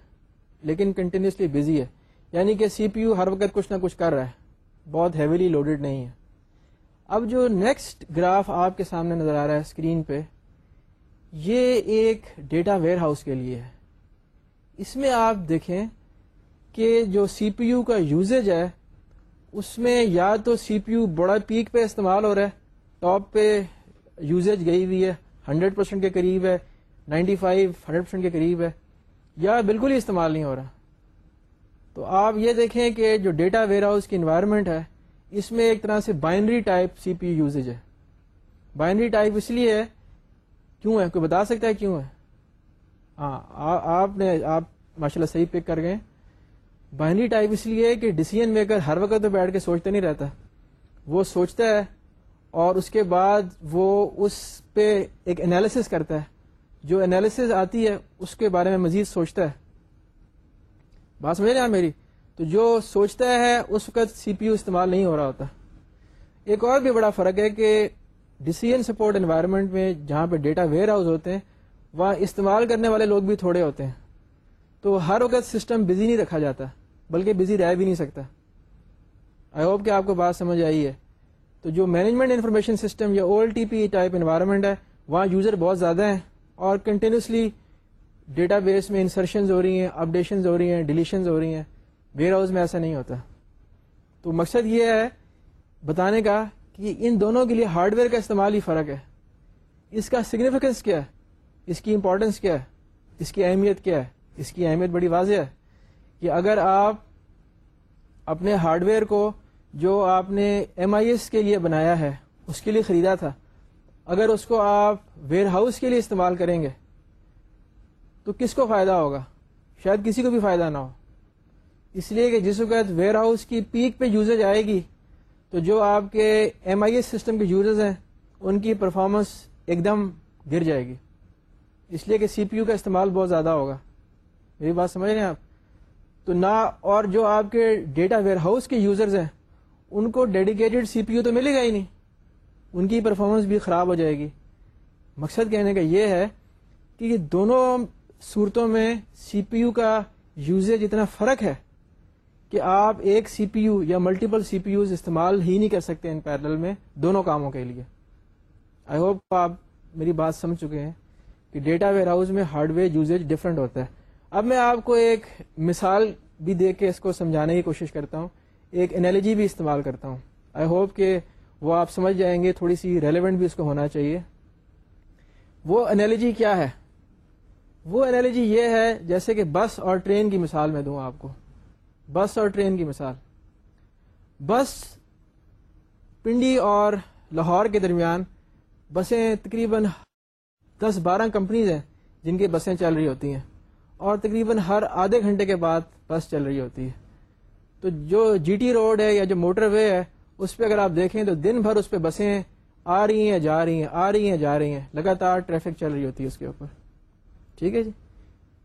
لیکن کنٹینیوسلی بزی ہے۔ یعنی کہ سی پی یو ہر وقت کچھ نہ کچھ کر رہا ہے۔ بہت ہیویلی لوڈیڈ نہیں ہے۔ اب جو نیکسٹ گراف آپ کے سامنے نظر آ رہا ہے اسکرین پہ یہ ایک ڈیٹا ویئر ہاؤس کے لیے ہے۔ اس میں آپ دیکھیں کہ جو سی پی یو کا یوزیج ہے، اس میں یا تو سی پی یو بڑا پیک پہ استعمال ہو رہا ہے، ٹاپ پہ یوزیج گئی ہوئی ہے، ہنڈریڈ پرسینٹ کے قریب ہے، نائنٹی فائیو، ہنڈریڈ پرسینٹ کے قریب ہے، یا بالکل ہی استعمال نہیں ہو رہا۔ تو آپ یہ دیکھیں کہ جو ڈیٹا ویئر ہاؤس کی انوائرمنٹ ہے، اس میں ایک طرح سے binary type C P U usage ہے۔ بائنری ٹائپ اس لیے ہے کیوں ہے کوئی بتا سکتا ہے کیوں ہے ہاں آپ نے، آپ ماشاء اللہ صحیح پک کر گئے بائنری ٹائپ اس لیے کہ ڈسیزن میکر ہر وقت تو بیٹھ کے سوچتا نہیں رہتا۔ وہ سوچتا ہے اور اس کے بعد وہ اس پہ ایک انالیسس کرتا ہے۔ جو انالیسز آتی ہے، اس کے بارے میں مزید سوچتا ہے۔ بات سمجھ رہے ہیں میری؟ تو جو سوچتا ہے، اس وقت سی پی یو استعمال نہیں ہو رہا ہوتا۔ ایک اور بھی بڑا فرق ہے کہ ڈسیزن سپورٹ انوائرمنٹ میں جہاں پہ ڈیٹا ویئر ہاؤس ہوتے ہیں، وہاں استعمال کرنے والے لوگ بھی تھوڑے ہوتے ہیں۔ تو ہر وقت سسٹم بزی نہیں رکھا جاتا، بلکہ بزی رہ بھی نہیں سکتا۔ آئی ہوپ کہ آپ کو بات سمجھ آئی ہے۔ تو جو مینجمنٹ انفارمیشن سسٹم یا O L T P type environment ہے، وہاں یوزر بہت زیادہ ہیں اور کنٹینیوسلی ڈیٹا بیس میں انسرشنز ہو رہی ہیں اپڈیشنز ہو رہی ہیں ڈیلیشنز ہو رہی ہیں۔ ویئر ہاؤس میں ایسا نہیں ہوتا۔ تو مقصد یہ ہے، بتانے کا کہ ان دونوں کے لیے ہارڈ ویئر کا استعمال ہی فرق ہے۔ اس کا سگنیفیکینس کیا ہے؟ اس کی امپورٹنس کیا ہے؟ اس کی اہمیت کیا ہے؟ اس کی اہمیت بڑی واضح ہے کہ اگر آپ اپنے ہارڈ ویئر کو جو آپ نے ایم آئی ایس کے لیے بنایا ہے، اس کے لیے خریدا تھا، اگر اس کو آپ ویئر ہاؤس کے لیے استعمال کریں گے، تو کس کو فائدہ ہوگا؟ شاید کسی کو بھی فائدہ نہ ہو۔ اس لیے کہ جس وقت ویئر ہاؤس کی پیک پہ یوزر آئے گی تو جو آپ کے ایم آئی ایس سسٹم کے یوزرز ہیں، ان کی پرفارمنس ایک دم گر جائے گی۔ اس لیے کہ سی پی یو کا استعمال بہت زیادہ ہوگا۔ میری بات سمجھ رہے ہیں آپ؟ تو نہ اور جو آپ کے ڈیٹا ویئر ہاؤس کے یوزرز ہیں، ان کو ڈیڈیکیٹڈ سی پی یو تو ملے گا ہی نہیں۔ ان کی پرفارمنس بھی خراب ہو جائے گی۔ مقصد کہنے کا یہ ہے کہ دونوں صورتوں میں سی پی یو کا یوزیج اتنا فرق ہے۔ کہ آپ ایک سی پی یو یا ملٹیپل سی پی یوز استعمال ہی نہیں کر سکتے ان پیرل میں دونوں کاموں کے لیے۔ آئی ہوپ آپ میری بات سمجھ چکے ہیں کہ ڈیٹا ویئر ہاؤس میں ہارڈ ویئر یوزیج ڈفرینٹ ہوتا ہے۔ اب میں آپ کو ایک مثال بھی دے کے اس کو سمجھانے کی کوشش کرتا ہوں۔ ایک انالوجی بھی استعمال کرتا ہوں۔ آئی ہوپ کہ وہ آپ سمجھ جائیں گے، تھوڑی سی ریلیونٹ بھی اس کو ہونا چاہیے۔ وہ انالوجی کیا ہے؟ وہ انالوجی یہ ہے جیسے کہ بس اور ٹرین کی مثال میں دوں آپ کو۔ بس اور ٹرین کی مثال۔ بس پنڈی اور لاہور کے درمیان بسیں تقریباً دس بارہ کمپنیز ہیں جن کی بسیں چل رہی ہوتی ہیں اور تقریباً ہر آدھے گھنٹے کے بعد بس چل رہی ہوتی ہے۔ تو جو جی ٹی روڈ ہے یا جو موٹر وے ہے، اس پہ اگر آپ دیکھیں تو دن بھر اس پہ بسیں آ رہی ہیں، جا رہی ہیں، آ رہی ہیں، جا رہی ہیں۔ لگاتار ٹریفک چل رہی ہوتی ہے اس کے اوپر۔ ٹھیک ہے جی۔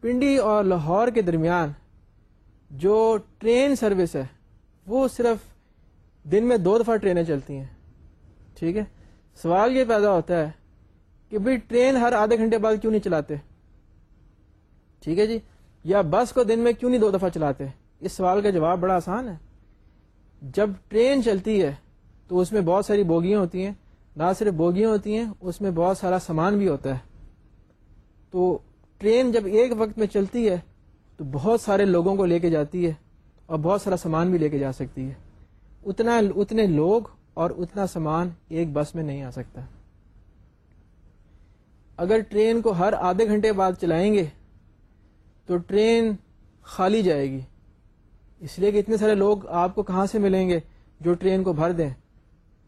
پنڈی اور لاہور کے درمیان جو ٹرین سروس ہے، وہ صرف دن میں دو دفعہ ٹرینیں چلتی ہیں۔ ٹھیک ہے؟ سوال یہ پیدا ہوتا ہے کہ بھائی ٹرین ہر آدھے گھنٹے بعد کیوں نہیں چلاتے؟ ٹھیک ہے جی؟ یا بس کو دن میں کیوں نہیں دو دفعہ چلاتے؟ اس سوال کا جواب بڑا آسان ہے۔ جب ٹرین چلتی ہے تو اس میں بہت ساری بوگیاں ہوتی ہیں، نہ صرف بوگیاں ہوتی ہیں، اس میں بہت سارا سامان بھی ہوتا ہے۔ تو ٹرین جب ایک وقت میں چلتی ہے تو بہت سارے لوگوں کو لے کے جاتی ہے اور بہت سارا سامان بھی لے کے جا سکتی ہے۔ اتنا اتنے لوگ اور اتنا سامان ایک بس میں نہیں آ سکتا۔ اگر ٹرین کو ہر آدھے گھنٹے بعد چلائیں گے، تو ٹرین خالی جائے گی۔ اس لیے کہ اتنے سارے لوگ آپ کو کہاں سے ملیں گے جو ٹرین کو بھر دیں؟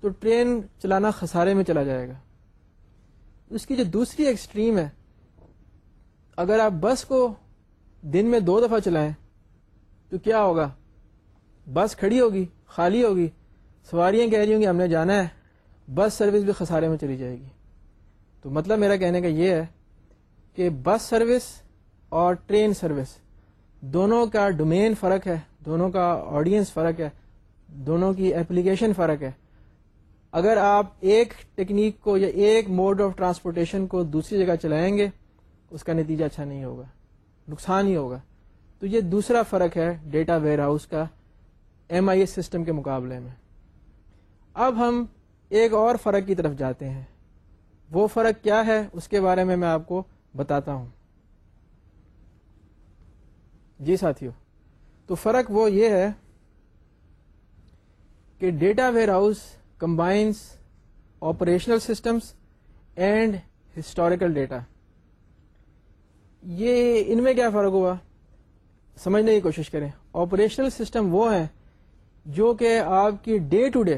تو ٹرین چلانا خسارے میں چلا جائے گا۔ اس کی جو دوسری ایکسٹریم ہے، اگر آپ بس کو دن میں دو دفعہ چلائیں تو کیا ہوگا؟ بس کھڑی ہوگی، خالی ہوگی، سواریاں کہہ رہی ہوں گی، ہم نے جانا ہے، بس سروس بھی خسارے میں چلی جائے گی۔ تو مطلب میرا کہنے کا یہ ہے کہ بس سروس اور ٹرین سروس دونوں کا ڈومین فرق ہے، دونوں کا آڈینس فرق ہے، دونوں کی اپلیکیشن فرق ہے۔ اگر آپ ایک ٹیکنیک کو یا ایک موڈ آف ٹرانسپورٹیشن کو دوسری جگہ چلائیں گے، اس کا نتیجہ اچھا نہیں ہوگا۔ نقصان ہی ہوگا۔ تو یہ دوسرا فرق ہے ڈیٹا ویئر ہاؤس کا ایم آئی ایس سسٹم کے مقابلے میں۔ اب ہم ایک اور فرق کی طرف جاتے ہیں۔ وہ فرق کیا ہے اس کے بارے میں میں آپ کو بتاتا ہوں۔ جی ساتھیو، تو فرق وہ یہ ہے کہ data warehouse combines operational systems and historical data. یہ ان میں کیا فرق ہوا؟ سمجھنے کی کوشش کریں۔ آپریشنل سسٹم وہ ہیں جو کہ آپ کی ڈے ٹو ڈے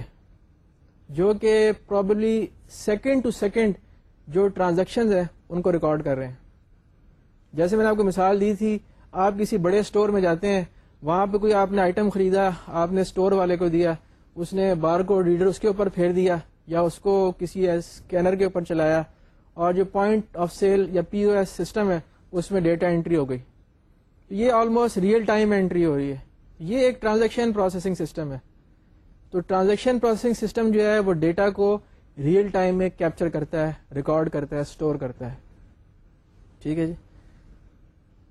جو کہ پرابلی سیکنڈ ٹو سیکنڈ جو ٹرانزیکشن ہیں، ان کو ریکارڈ کر رہے ہیں۔ جیسے میں نے آپ کو مثال دی تھی، آپ کسی بڑے اسٹور میں جاتے ہیں، وہاں پہ کوئی آپ نے آئٹم خریدا، آپ نے اسٹور والے کو دیا، اس نے بار کو ریڈر اس کے اوپر پھیر دیا، یا اس کو کسی اسکینر کے اوپر چلایا، اور جو پوائنٹ آف سیل یا پی او ایس سسٹم ہے اس میں ڈیٹا انٹری ہو گئی۔ یہ آلموسٹ ریئل ٹائم انٹری ہو رہی ہے۔ یہ ایک ٹرانزیکشن پروسیسنگ سسٹم ہے۔ تو ٹرانزیکشن پروسیسنگ سسٹم جو ہے وہ ڈیٹا کو ریئل ٹائم میں کیپچر کرتا ہے ریکارڈ کرتا ہے اسٹور کرتا ہے۔ ٹھیک ہے جی۔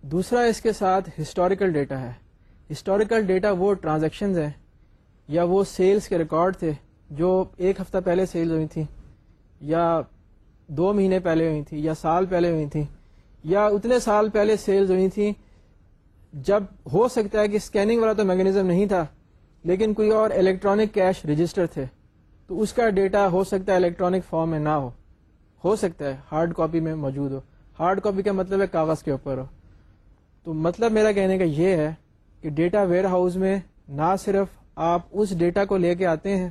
دوسرا اس کے ساتھ ہسٹوریکل ڈیٹا ہے۔ ہسٹوریکل ڈیٹا وہ ٹرانزیکشنز ہیں یا وہ سیلز کے ریکارڈ تھے جو ایک ہفتہ پہلے سیلز ہوئی تھیں یا دو مہینے پہلے ہوئی تھیں یا سال پہلے ہوئی تھیں۔ یا اتنے سال پہلے سیلز ہوئی تھیں جب ہو سکتا ہے کہ اسکیننگ والا تو میکنیزم نہیں تھا، لیکن کوئی اور الیکٹرانک کیش رجسٹر تھے۔ تو اس کا ڈیٹا ہو سکتا ہے الیکٹرانک فارم میں نہ ہو۔ ہو سکتا ہے ہارڈ کاپی میں موجود ہو۔ ہارڈ کاپی کا مطلب ہے کاغذ کے اوپر ہو۔ تو مطلب میرا کہنے کا یہ ہے کہ ڈیٹا ویئر ہاؤس میں نہ صرف آپ اس ڈیٹا کو لے کے آتے ہیں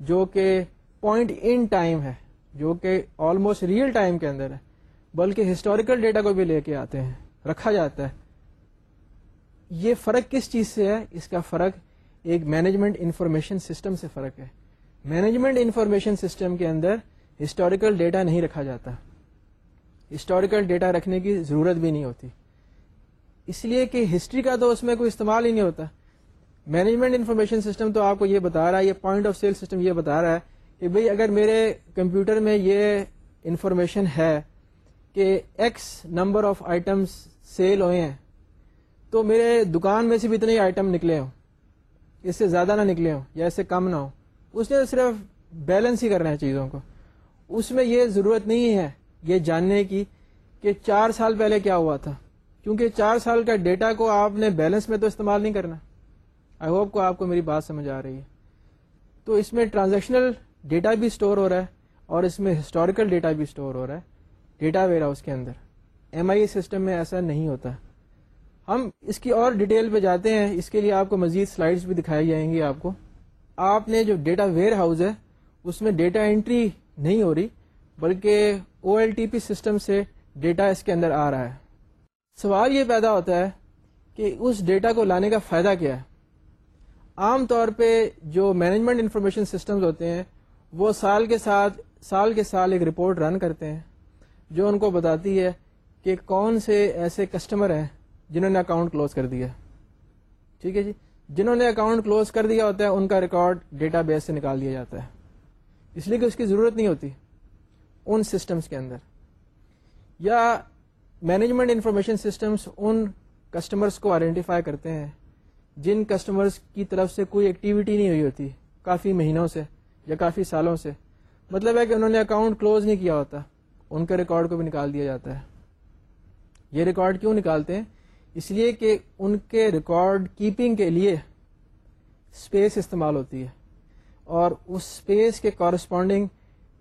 جو کہ پوائنٹ ان ٹائم ہے، جو کہ آلموسٹ ریئل ٹائم کے اندر ہے۔ بلکہ ہسٹوریکل ڈیٹا کو بھی لے کے آتے ہیں، رکھا جاتا ہے۔ یہ فرق کس چیز سے ہے؟ اس کا فرق ایک مینجمنٹ انفارمیشن سسٹم سے فرق ہے۔ مینجمنٹ انفارمیشن سسٹم کے اندر ہسٹوریکل ڈیٹا نہیں رکھا جاتا۔ ہسٹوریکل ڈیٹا رکھنے کی ضرورت بھی نہیں ہوتی۔ اس لیے کہ ہسٹری کا تو اس میں کوئی استعمال ہی نہیں ہوتا۔ مینجمنٹ انفارمیشن سسٹم تو آپ کو یہ بتا رہا ہے، یہ پوائنٹ آف سیل سسٹم یہ بتا رہا ہے کہ بھئی اگر میرے کمپیوٹر میں یہ انفارمیشن ہے کہ x number of items sell ہوئے ہیں۔ تو میرے دکان میں سے بھی اتنے آئٹم نکلے ہوں۔ اس سے زیادہ نہ نکلے ہوں یا اس سے کم نہ ہو اس نے صرف بیلنس ہی کرنا ہے چیزوں کو۔ اس میں یہ ضرورت نہیں ہے یہ جاننے کی کہ چار سال پہلے کیا ہوا تھا۔ کیونکہ چار سال کا ڈیٹا کو آپ نے بیلنس میں تو استعمال نہیں کرنا۔ آئی ہوپ کو آپ کو میری بات سمجھ آ رہی ہے۔ تو اس میں ٹرانزیکشنل ڈیٹا بھی اسٹور ہو رہا ہے اور اس میں ہسٹوریکل ڈیٹا بھی اسٹور ہو رہا ہے۔ ڈیٹا ویئر ہاؤس کے اندر۔ ایم آئی سسٹم میں ایسا نہیں ہوتا۔ ہم اس کی اور ڈیٹیل پہ جاتے ہیں۔ اس کے لیے آپ کو مزید سلائڈس بھی دکھائی جائیں گی آپ کو۔ آپ نے جو ڈیٹا ویئر ہاؤس ہے، اس میں ڈیٹا انٹری نہیں ہو رہی، بلکہ O L T P system سے ڈیٹا اس کے اندر آ رہا ہے۔ سوال یہ پیدا ہوتا ہے کہ اس ڈیٹا کو لانے کا فائدہ کیا ہے۔ عام طور پہ جو مینجمنٹ انفارمیشن سسٹمز ہوتے ہیں، وہ سال کے ساتھ، سال کے سال ایک رپورٹ رن کرتے ہیں۔ جو ان کو بتاتی ہے کہ کون سے ایسے کسٹمر ہیں جنہوں نے اکاؤنٹ کلوز کر دیا۔ ٹھیک ہے جی؟ جنہوں نے اکاؤنٹ کلوز کر دیا ہوتا ہے، ان کا ریکارڈ ڈیٹا بیس سے نکال دیا جاتا ہے۔ اس لیے کہ اس کی ضرورت نہیں ہوتی ان سسٹمز کے اندر۔ یا مینجمنٹ انفارمیشن سسٹمز ان کسٹمرز کو آئیڈینٹیفائی کرتے ہیں جن کسٹمرز کی طرف سے کوئی ایکٹیویٹی نہیں ہوئی ہوتی، کافی مہینوں سے یا کافی سالوں سے۔ مطلب ہے کہ انہوں نے اکاؤنٹ کلوز نہیں کیا ہوتا۔ ان کے ریکارڈ کو بھی نکال دیا جاتا ہے۔ یہ ریکارڈ کیوں نکالتے ہیں؟ اس لیے کہ ان کے ریکارڈ کیپنگ کے لیے اسپیس استعمال ہوتی ہے اور اس اسپیس کے کورسپونڈنگ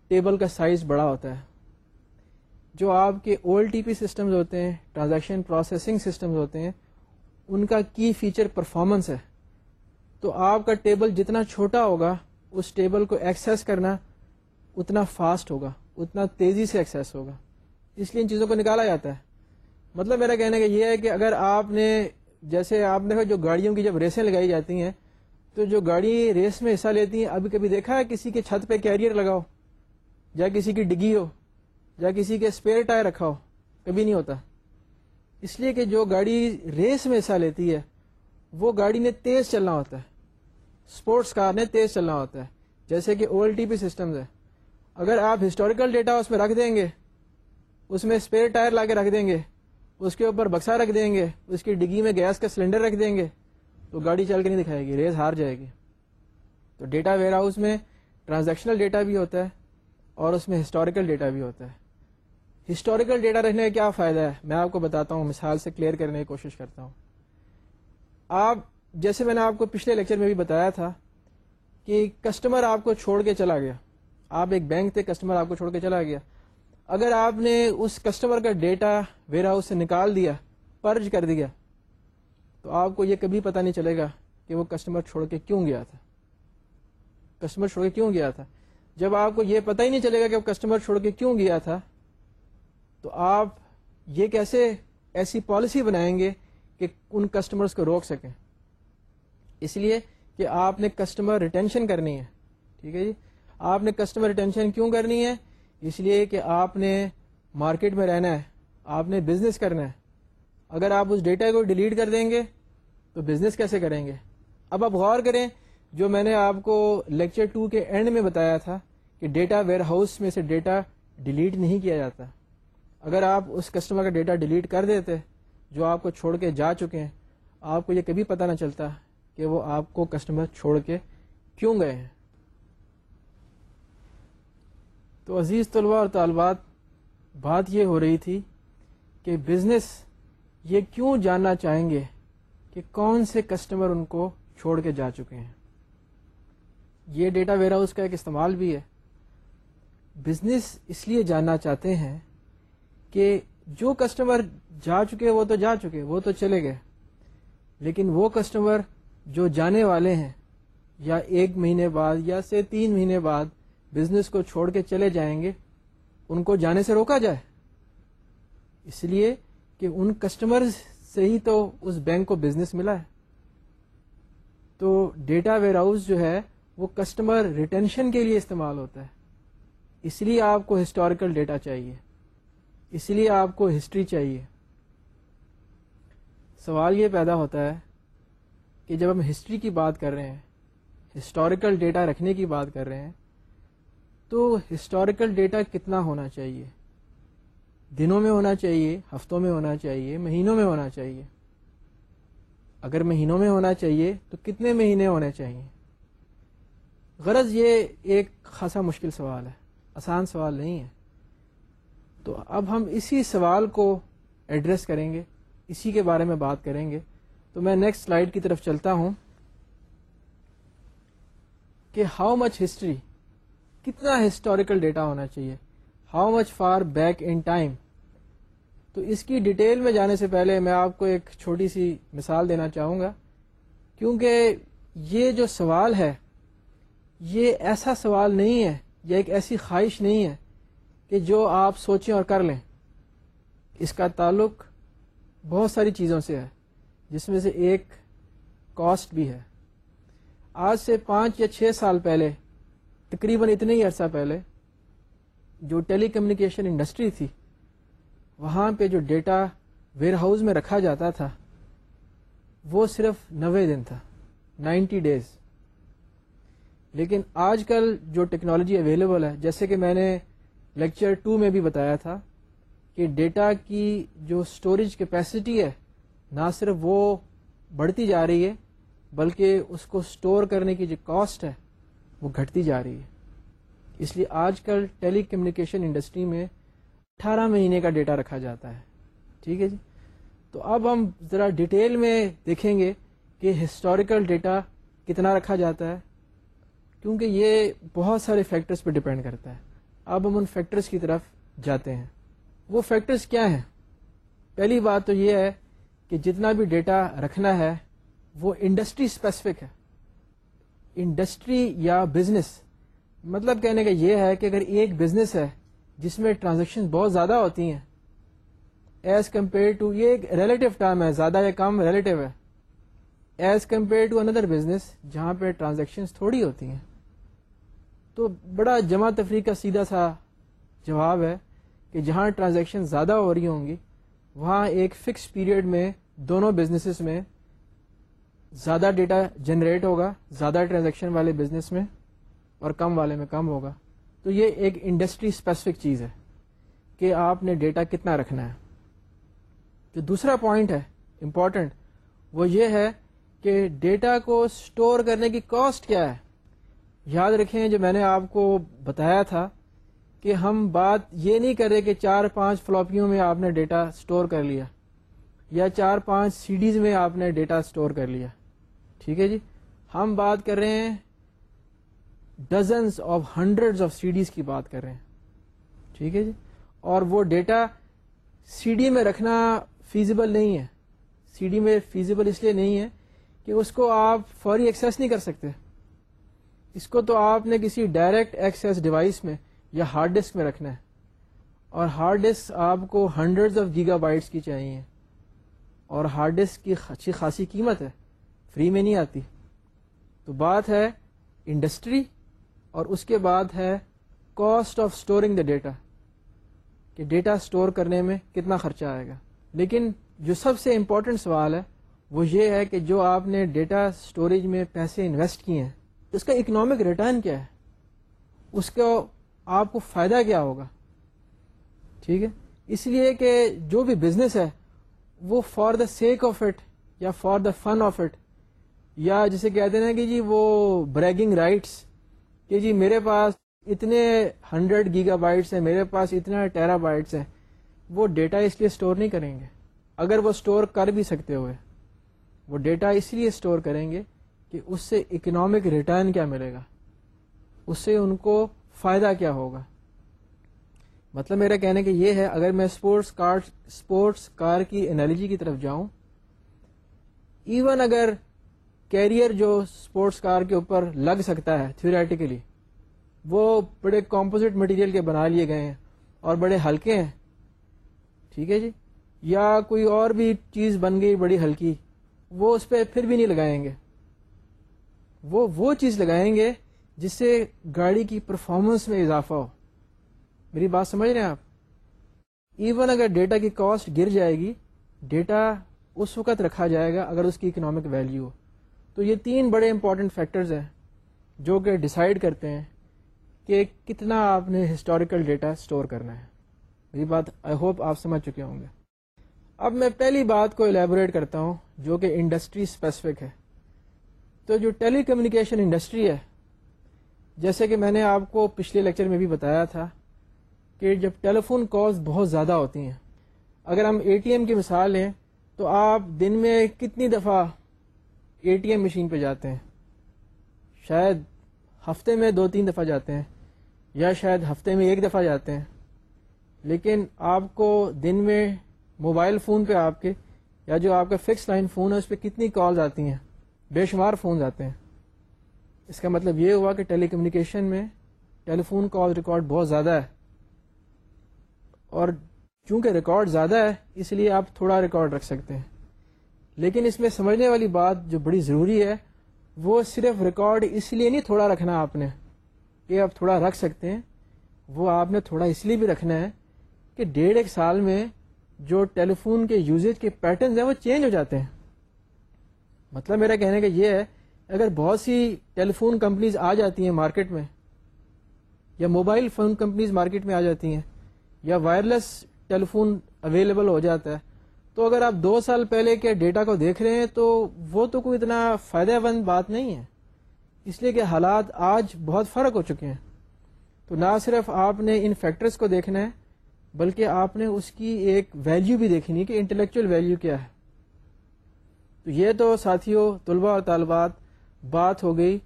ٹیبل کا سائز بڑا ہوتا ہے۔ جو آپ کے اول ٹی پی سسٹمز ہوتے ہیں، ٹرانزیکشن پروسیسنگ سسٹمز ہوتے ہیں، ان کا کی فیچر پرفارمنس ہے۔ تو آپ کا ٹیبل جتنا چھوٹا ہوگا، اس ٹیبل کو ایکسیس کرنا اتنا فاسٹ ہوگا۔ اتنا تیزی سے ایکسیس ہوگا۔ اس لیے ان چیزوں کو نکالا جاتا ہے۔ مطلب میرا کہنے کا یہ ہے کہ اگر آپ نے، جیسے آپ نے جو گاڑیوں کی جب ریسیں لگائی جاتی ہیں، تو جو گاڑی ریس میں حصہ لیتی ہیں، ابھی کبھی دیکھا ہے کسی کے چھت پہ کیریئر لگاؤ یا کسی کی ڈگی ہو؟ یا کسی کے اسپیئر ٹائر رکھا ہو؟ کبھی نہیں ہوتا۔ اس لیے کہ جو گاڑی ریس میں حصہ لیتی ہے، وہ گاڑی نے تیز چلنا ہوتا ہے۔ اسپورٹس کار نے تیز چلنا ہوتا ہے۔ جیسے کہ O L T P systems ہے۔ اگر آپ ہسٹوریکل ڈیٹا اس میں رکھ دیں گے، اس میں اسپیئر ٹائر لا کے رکھ دیں گے، اس کے اوپر بکسا رکھ دیں گے، اس کی ڈگی میں گیس کا سلنڈر رکھ دیں گے، تو گاڑی چل کے نہیں دکھائے گی، ریس ہار جائے گی۔ تو ڈیٹا ویئر ہاؤس میں ٹرانزیکشنل ڈیٹا بھی ہوتا ہے اور اس میں ہسٹوریکل ڈیٹا بھی ہوتا ہے۔ ہسٹوریکل ڈیٹا رہنے کا کیا فائدہ ہے؟ میں آپ کو بتاتا ہوں، مثال سے کلیئر کرنے کی کوشش کرتا ہوں۔ آپ، جیسے میں نے آپ کو پچھلے لیکچر میں بھی بتایا تھا کہ کسٹمر آپ کو چھوڑ کے چلا گیا۔ آپ ایک بینک تھے، کسٹمر آپ کو چھوڑ کے چلا گیا۔ اگر آپ نے اس کسٹمر کا ڈیٹا ویئر ہاؤس سے نکال دیا، پرج کر دیا، تو آپ کو یہ کبھی پتہ نہیں چلے گا کہ وہ کسٹمر چھوڑ کے کیوں گیا تھا۔ کسٹمر چھوڑ کے کیوں گیا تھا؟ جب آپ کو یہ پتہ ہی نہیں چلے گا کہ وہ کسٹمر چھوڑ کے کیوں گیا تھا، تو آپ یہ کیسے ایسی پالیسی بنائیں گے کہ ان کسٹمرز کو روک سکیں؟ اس لیے کہ آپ نے کسٹمر ریٹینشن کرنی ہے۔ ٹھیک ہے جی؟ آپ نے کسٹمر ریٹینشن کیوں کرنی ہے؟ اس لیے کہ آپ نے مارکیٹ میں رہنا ہے، آپ نے بزنس کرنا ہے۔ اگر آپ اس ڈیٹا کو ڈیلیٹ کر دیں گے، تو بزنس کیسے کریں گے؟ اب آپ غور کریں، جو میں نے آپ کو لیکچر ٹو کے اینڈ میں بتایا تھا کہ ڈیٹا ویئر ہاؤس میں سے ڈیٹا ڈیلیٹ نہیں کیا جاتا۔ اگر آپ اس کسٹمر کا ڈیٹا ڈیلیٹ کر دیتے، جو آپ کو چھوڑ کے جا چکے ہیں، آپ کو یہ کبھی پتہ نہ چلتا کہ وہ آپ کو کسٹمر چھوڑ کے کیوں گئے ہیں۔ تو عزیز طلباء اور طالبات، بات یہ ہو رہی تھی کہ بزنس یہ کیوں جاننا چاہیں گے کہ کون سے کسٹمر ان کو چھوڑ کے جا چکے ہیں؟ یہ ڈیٹا ویئر ہاؤس کا ایک استعمال بھی ہے۔ بزنس اس لیے جاننا چاہتے ہیں کہ جو کسٹمر جا چکے وہ تو جا چکے، وہ تو چلے گئے، لیکن وہ کسٹمر جو جانے والے ہیں، یا ایک مہینے بعد یا سے تین مہینے بعد بزنس کو چھوڑ کے چلے جائیں گے، ان کو جانے سے روکا جائے۔ اس لیے کہ ان کسٹمر سے ہی تو اس بینک کو بزنس ملا ہے۔ تو ڈیٹا ویئر ہاؤس جو ہے، وہ کسٹمر ریٹینشن کے لیے استعمال ہوتا ہے۔ اس لیے آپ کو ہسٹوریکل ڈیٹا چاہیے۔ اس لیے آپ کو ہسٹری چاہیے۔ سوال یہ پیدا ہوتا ہے کہ جب ہم ہسٹری کی بات کر رہے ہیں ہسٹوریکل ڈیٹا رکھنے کی بات کر رہے ہیں تو ہسٹوریکل ڈیٹا کتنا ہونا چاہیے؟ دنوں میں ہونا چاہیے، ہفتوں میں ہونا چاہیے، مہینوں میں ہونا چاہیے؟ اگر مہینوں میں ہونا چاہیے تو کتنے مہینے ہونے چاہیے؟ غرض یہ ایک خاصا مشکل سوال ہے، آسان سوال نہیں ہے۔ تو اب ہم اسی سوال کو ایڈریس کریں گے، اسی کے بارے میں بات کریں گے۔ تو میں نیکسٹ سلائڈ کی طرف چلتا ہوں کہ ہاؤ مچ ہسٹری کتنا ہسٹوریکل ڈیٹا ہونا چاہیے؟ How much far back in time تو اس کی ڈیٹیل میں جانے سے پہلے میں آپ کو ایک چھوٹی سی مثال دینا چاہوں گا۔ کیونکہ یہ جو سوال ہے، یہ ایسا سوال نہیں ہے یا ایک ایسی خواہش نہیں ہے کہ جو آپ سوچیں اور کر لیں۔ اس کا تعلق بہت ساری چیزوں سے ہے، جس میں سے ایک کاسٹ بھی ہے۔ آج سے پانچ یا چھ سال پہلے تقریباً اتنے ہی عرصہ پہلے جو ٹیلی کمیونیکیشن انڈسٹری تھی، وہاں پہ جو ڈیٹا ویئر ہاؤس میں رکھا جاتا تھا، وہ صرف نوے دن تھا، نائنٹی ڈیز۔ لیکن آج کل جو ٹیکنالوجی اویلیبل ہے، جیسے کہ میں نے لیکچر ٹو میں بھی بتایا تھا کہ ڈیٹا کی جو اسٹوریج کیپیسٹی ہے، نہ صرف وہ بڑھتی جا رہی ہے، بلکہ اس کو اسٹور کرنے کی جو کاسٹ ہے وہ گھٹتی جا رہی ہے۔ اس لیے آج کل ٹیلی کمیونیکیشن انڈسٹری میں اٹھارہ مہینے کا ڈیٹا رکھا جاتا ہے۔ ٹھیک ہے جی؟ تو اب ہم ذرا ڈیٹیل میں دیکھیں گے کہ ہسٹوریکل ڈیٹا کتنا رکھا جاتا ہے، کیونکہ یہ بہت سارے فیکٹرز پہ ڈپینڈ کرتا ہے۔ اب ہم ان فیکٹرز کی طرف جاتے ہیں۔ وہ فیکٹرز کیا ہیں؟ پہلی بات تو یہ ہے کہ جتنا بھی ڈیٹا رکھنا ہے، وہ انڈسٹری اسپیسیفک ہے۔ انڈسٹری یا بزنس مطلب کہنے کا یہ ہے کہ اگر ایک بزنس ہے جس میں ٹرانزیکشن بہت زیادہ ہوتی ہیں، ایز کمپیئر ٹو یہ ایک ریلیٹو ٹرم ہے، زیادہ یا کم ریلیٹو ہے، ایز کمپیئر ٹو اندر بزنس جہاں پہ ٹرانزیکشن تھوڑی ہوتی ہیں۔ تو بڑا جمع تفریح کا سیدھا سا جواب ہے کہ جہاں ٹرانزیکشن زیادہ ہو رہی ہوں گی، وہاں ایک فکس پیریڈ میں دونوں بزنسز میں زیادہ ڈیٹا جنریٹ ہوگا، زیادہ ٹرانزیکشن والے بزنس میں اور کم والے میں کم ہوگا۔ تو یہ ایک انڈسٹری اسپیسیفک چیز ہے کہ آپ نے ڈیٹا کتنا رکھنا ہے۔ جو دوسرا پوائنٹ ہے امپورٹنٹ وہ یہ ہے کہ ڈیٹا کو اسٹور کرنے کی کاسٹ کیا ہے۔ یاد رکھیں، جو میں نے آپ کو بتایا تھا کہ ہم بات یہ نہیں کر رہے کہ چار پانچ فلوپیوں میں آپ نے ڈیٹا اسٹور کر لیا یا چار پانچ سی ڈیز میں آپ نے ڈیٹا اسٹور کر لیا۔ ٹھیک ہے جی؟ ہم بات کر رہے ہیں dozens of hundred of C Ds کی بات کر رہے ہیں۔ ٹھیک ہے جی؟ اور وہ ڈیٹا سی ڈی میں رکھنا فیزیبل نہیں ہے۔ سی ڈی میں فیزیبل اس لیے نہیں ہے کہ اس کو آپ فوری ایکسیس نہیں کر سکتے۔ اس کو تو آپ نے کسی ڈائریکٹ ایکسیس ڈیوائس میں یا ہارڈ ڈسک میں رکھنا ہے۔ اور ہارڈ ڈسک آپ کو ہنڈریڈ آف گیگا بائٹس کی چاہیے۔ اور ہارڈ ڈسک کی اچھی خاصی قیمت ہے۔ فری میں نہیں آتی۔ تو بات ہے انڈسٹری اور اس کے بعد ہے cost of storing the data کہ ڈیٹا اسٹور کرنے میں کتنا خرچہ آئے گا۔ لیکن جو سب سے امپورٹنٹ سوال ہے، وہ یہ ہے کہ جو آپ نے ڈیٹا اسٹوریج میں پیسے انویسٹ کیے ہیں اس کا اکنامک ریٹرن کیا ہے؟ اس کو آپ کو فائدہ کیا ہوگا؟ ٹھیک ہے؟ اس لیے کہ جو بھی بزنس ہے، وہ for the sake of it یا for the fun of it یا جسے کہتے ہیں کہ جی وہ بریگنگ رائٹس کہ جی میرے پاس اتنے ہنڈریڈ گیگا بائٹس ہیں، میرے پاس اتنا ٹیرا بائٹس ہیں، وہ ڈیٹا اس لیے اسٹور نہیں کریں گے۔ اگر وہ اسٹور کر بھی سکتے ہوئے، وہ ڈیٹا اس لیے اسٹور کریں گے کہ اس سے اکنامک ریٹرن کیا ملے گا۔ اس سے ان کو فائدہ کیا ہوگا۔ مطلب میرا کہنے کہ یہ ہے، اگر میں اسپورٹس کار اسپورٹس کار کی انالوجی کی طرف جاؤں ایون اگر کیریئر جو اسپورٹس کار کے اوپر لگ سکتا ہے تھیوریٹیکلی وہ بڑے کمپوزٹ مٹیریل کے بنا لیے گئے ہیں اور بڑے ہلکے ہیں۔ ٹھیک ہے جی؟ یا کوئی اور بھی چیز بن گئی بڑی ہلکی، وہ اس پہ پھر بھی نہیں لگائیں گے۔ وہ وہ چیز لگائیں گے جس سے گاڑی کی پرفارمنس میں اضافہ ہو۔ میری بات سمجھ رہے ہیں آپ؟ ایون اگر ڈیٹا کی کاسٹ گر جائے گی ڈیٹا اس وقت رکھا جائے گا اگر اس کی اکنامک ویلیو ہو۔ تو یہ تین بڑے امپورٹنٹ فیکٹرز ہیں جو کہ ڈسائڈ کرتے ہیں کہ کتنا آپ نے ہسٹوریکل ڈیٹا اسٹور کرنا ہے۔ میری بات آئی ہوپ آپ سمجھ چکے ہوں گے۔ اب میں پہلی بات کو الیبوریٹ کرتا ہوں جو کہ انڈسٹری اسپیسیفک ہے۔ تو جو ٹیلی کمیونیکیشن انڈسٹری ہے، جیسے کہ میں نے آپ کو پچھلے لیکچر میں بھی بتایا تھا کہ جب ٹیلی فون کالز بہت زیادہ ہوتی ہیں، اگر ہم اے ٹی ایم کی مثال لیں تو آپ دن میں کتنی دفعہ اے ٹی ایم مشین پہ جاتے ہیں۔ شاید ہفتے میں دو تین دفعہ جاتے ہیں یا شاید ہفتے میں ایک دفعہ جاتے ہیں۔ لیکن آپ کو دن میں موبائل فون پہ آپ کے یا جو آپ کا فکس لائن فون ہے، اس پہ کتنی کالز آتی ہیں؟ بے شمار فون آتے ہیں۔ اس کا مطلب یہ ہوا کہ ٹیلی کمیونیکیشن میں ٹیلی فون کال ریکارڈ بہت زیادہ ہے۔ اور چونکہ ریکارڈ زیادہ ہے، اس لیے آپ تھوڑا ریکارڈ رکھ سکتے ہیں۔ لیکن اس میں سمجھنے والی بات جو بڑی ضروری ہے، وہ صرف ریکارڈ اس لیے نہیں تھوڑا رکھنا آپ نے کہ آپ تھوڑا رکھ سکتے ہیں، وہ آپ نے تھوڑا اس لیے بھی رکھنا ہے کہ ڈیڑھ ایک سال میں جو ٹیلی فون کے یوزیج کے پیٹرنز ہیں وہ چینج ہو جاتے ہیں۔ مطلب میرا کہنے کا یہ ہے، اگر بہت سی ٹیلی فون کمپنیز آ جاتی ہیں مارکیٹ میں، یا موبائل فون کمپنیز مارکیٹ میں آ جاتی ہیں، یا وائرلیس ٹیلی فون اویلیبل ہو جاتا ہے تو اگر آپ دو سال پہلے کے ڈیٹا کو دیکھ رہے ہیں تو وہ تو کوئی اتنا فائدہ مند بات نہیں ہے۔ اس لیے کہ حالات آج بہت فرق ہو چکے ہیں۔ تو نہ صرف آپ نے ان فیکٹرز کو دیکھنا ہے، بلکہ آپ نے اس کی ایک ویلیو بھی دیکھنی کہ انٹلیکچل ویلیو کیا ہے۔ تو یہ تو ساتھیوں طلباء اور طالبات، بات ہو گئی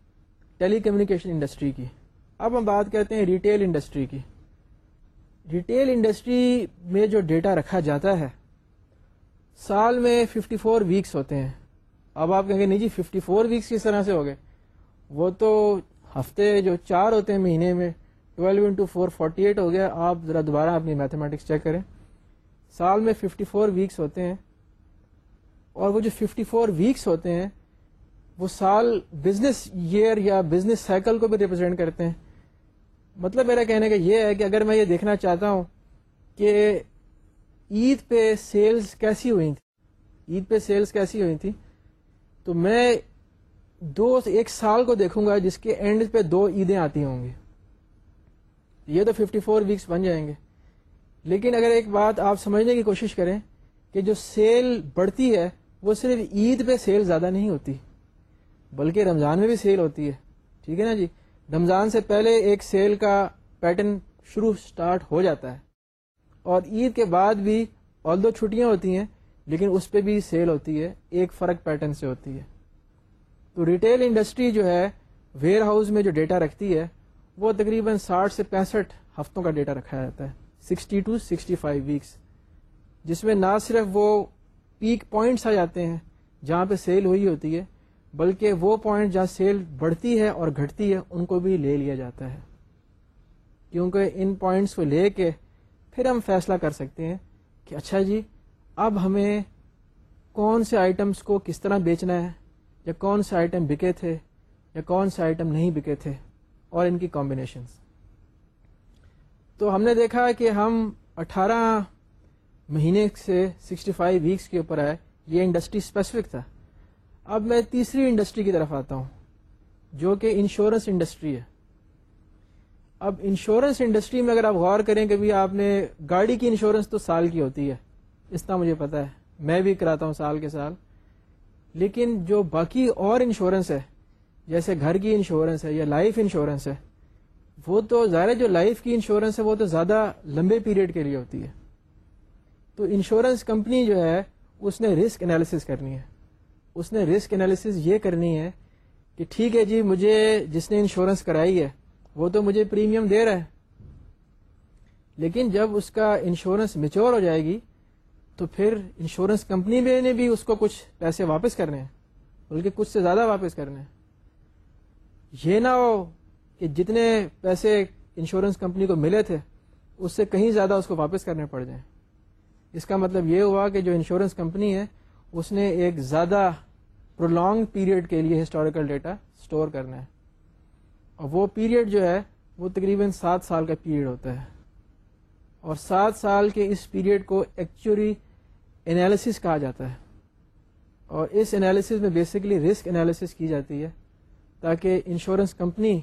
ٹیلی کمیونیکیشن انڈسٹری کی۔ اب ہم بات کرتے ہیں ریٹیل انڈسٹری کی۔ ریٹیل انڈسٹری میں جو ڈیٹا رکھا جاتا ہے سال میں 54 فور ویکس ہوتے ہیں۔ اب آپ کہیں گے نہیں جی 54 فور ویکس کس طرح سے ہو گئے؟ وہ تو ہفتے جو چار ہوتے ہیں مہینے میں 12 انٹو فور فورٹی ایٹ ہو گیا۔ آپ ذرا دوبارہ اپنی میتھمیٹکس چیک کریں۔ سال میں 54 فور ویکس ہوتے ہیں۔ اور وہ جو 54 فور ویکس ہوتے ہیں، وہ سال بزنس ایئر یا بزنس سائیکل کو بھی ریپرزینٹ کرتے ہیں۔ مطلب میرا کہنے کا یہ ہے کہ اگر میں یہ دیکھنا چاہتا ہوں کہ عید پہ سیلز کیسی ہوئی تھی؟ عید پہ سیلز کیسی ہوئی تھی؟ تو میں دو ایک سال کو دیکھوں گا جس کے اینڈ پہ دو عیدیں آتی ہوں گی۔ یہ تو 54 فور ویکس بن جائیں گے۔ لیکن اگر ایک بات آپ سمجھنے کی کوشش کریں کہ جو سیل بڑھتی ہے، وہ صرف عید پہ سیل زیادہ نہیں ہوتی، بلکہ رمضان میں بھی سیل ہوتی ہے۔ ٹھیک ہے نا جی؟ رمضان سے پہلے ایک سیل کا پیٹرن شروع سٹارٹ ہو جاتا ہے۔ اور عید کے بعد بھی آل دو چھٹیاں ہوتی ہیں، لیکن اس پہ بھی سیل ہوتی ہے، ایک فرق پیٹرن سے ہوتی ہے۔ تو ریٹیل انڈسٹری جو ہے ویئر ہاؤس میں جو ڈیٹا رکھتی ہے، وہ تقریباً ساٹھ سے پینسٹھ ہفتوں کا ڈیٹا رکھا جاتا ہے۔ Sixty two sixty five weeks جس میں نہ صرف وہ پیک پوائنٹس آ جاتے ہیں جہاں پہ سیل ہوئی ہوتی ہے، بلکہ وہ پوائنٹ جہاں سیل بڑھتی ہے اور گھٹتی ہے، ان کو بھی لے لیا جاتا ہے۔ کیونکہ ان پوائنٹس کو لے کے پھر ہم فیصلہ کر سکتے ہیں کہ اچھا جی اب ہمیں کون سے آئٹمس کو کس طرح بیچنا ہے؟ یا کون سے آئٹم بکے تھے؟ یا کون سے آئٹم نہیں بکے تھے؟ اور ان کی کمبینیشنس تو ہم نے دیکھا کہ ہم اٹھارہ مہینے سے سکسٹی فائیو ویکس کے اوپر آئے، یہ انڈسٹری اسپیسیفک تھا۔ اب میں تیسری انڈسٹری کی طرف آتا ہوں، جو کہ انشورنس انڈسٹری ہے۔ اب انشورنس انڈسٹری میں اگر آپ غور کریں کہ آپ نے گاڑی کی انشورنس تو سال کی ہوتی ہے، اس طرح مجھے پتا ہے۔ میں بھی کراتا ہوں سال کے سال۔ لیکن جو باقی اور انشورنس ہے، جیسے گھر کی انشورنس ہے یا لائف انشورنس ہے، وہ تو ظاہر جو لائف کی انشورنس ہے، وہ تو زیادہ لمبے پیریڈ کے لیے ہوتی ہے۔ تو انشورنس کمپنی جو ہے، اس نے رسک انالیسس کرنی ہے۔ اس نے رسک انالیسس یہ کرنی ہے کہ ٹھیک ہے جی مجھے جس نے انشورنس کرائی ہے وہ تو مجھے پریمیم دے رہا ہے۔ لیکن جب اس کا انشورنس میچور ہو جائے گی، تو پھر انشورنس کمپنی میں نے بھی اس کو کچھ پیسے واپس کرنے ہیں، بلکہ کچھ سے زیادہ واپس کرنے ہیں۔ یہ نہ ہو کہ جتنے پیسے انشورنس کمپنی کو ملے تھے، اس سے کہیں زیادہ اس کو واپس کرنے پڑ جائیں۔ اس کا مطلب یہ ہوا کہ جو انشورنس کمپنی ہے، اس نے ایک زیادہ پرولونگ پیریڈ کے لیے ہسٹوریکل ڈیٹا اسٹور کرنا ہے۔ اور وہ پیریڈ جو ہے، وہ تقریباً سات سال کا پیریڈ ہوتا ہے۔ اور سات سال کے اس پیریڈ کو ایکچولی انالیسس کہا جاتا ہے۔ اور اس انالیسس میں بیسکلی رسک انالیسس کی جاتی ہے تاکہ انشورنس کمپنی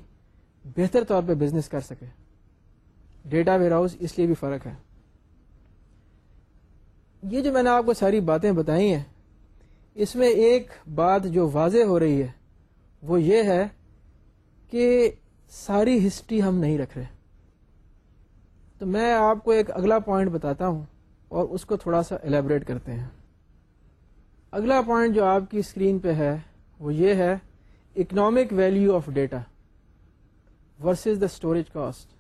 بہتر طور پہ بزنس کر سکے۔ ڈیٹا ویئر ہاؤس اس لیے بھی فرق ہے۔ یہ جو میں نے آپ کو ساری باتیں بتائی ہیں، اس میں ایک بات جو واضح ہو رہی ہے، وہ یہ ہے کہ ساری ہسٹری ہم نہیں رکھ رہے۔ تو میں آپ کو ایک اگلا پوائنٹ بتاتا ہوں اور اس کو تھوڑا سا ایلیبریٹ کرتے ہیں۔ اگلا پوائنٹ جو آپ کی اسکرین پہ ہے وہ یہ ہے economic value of data versus the storage cost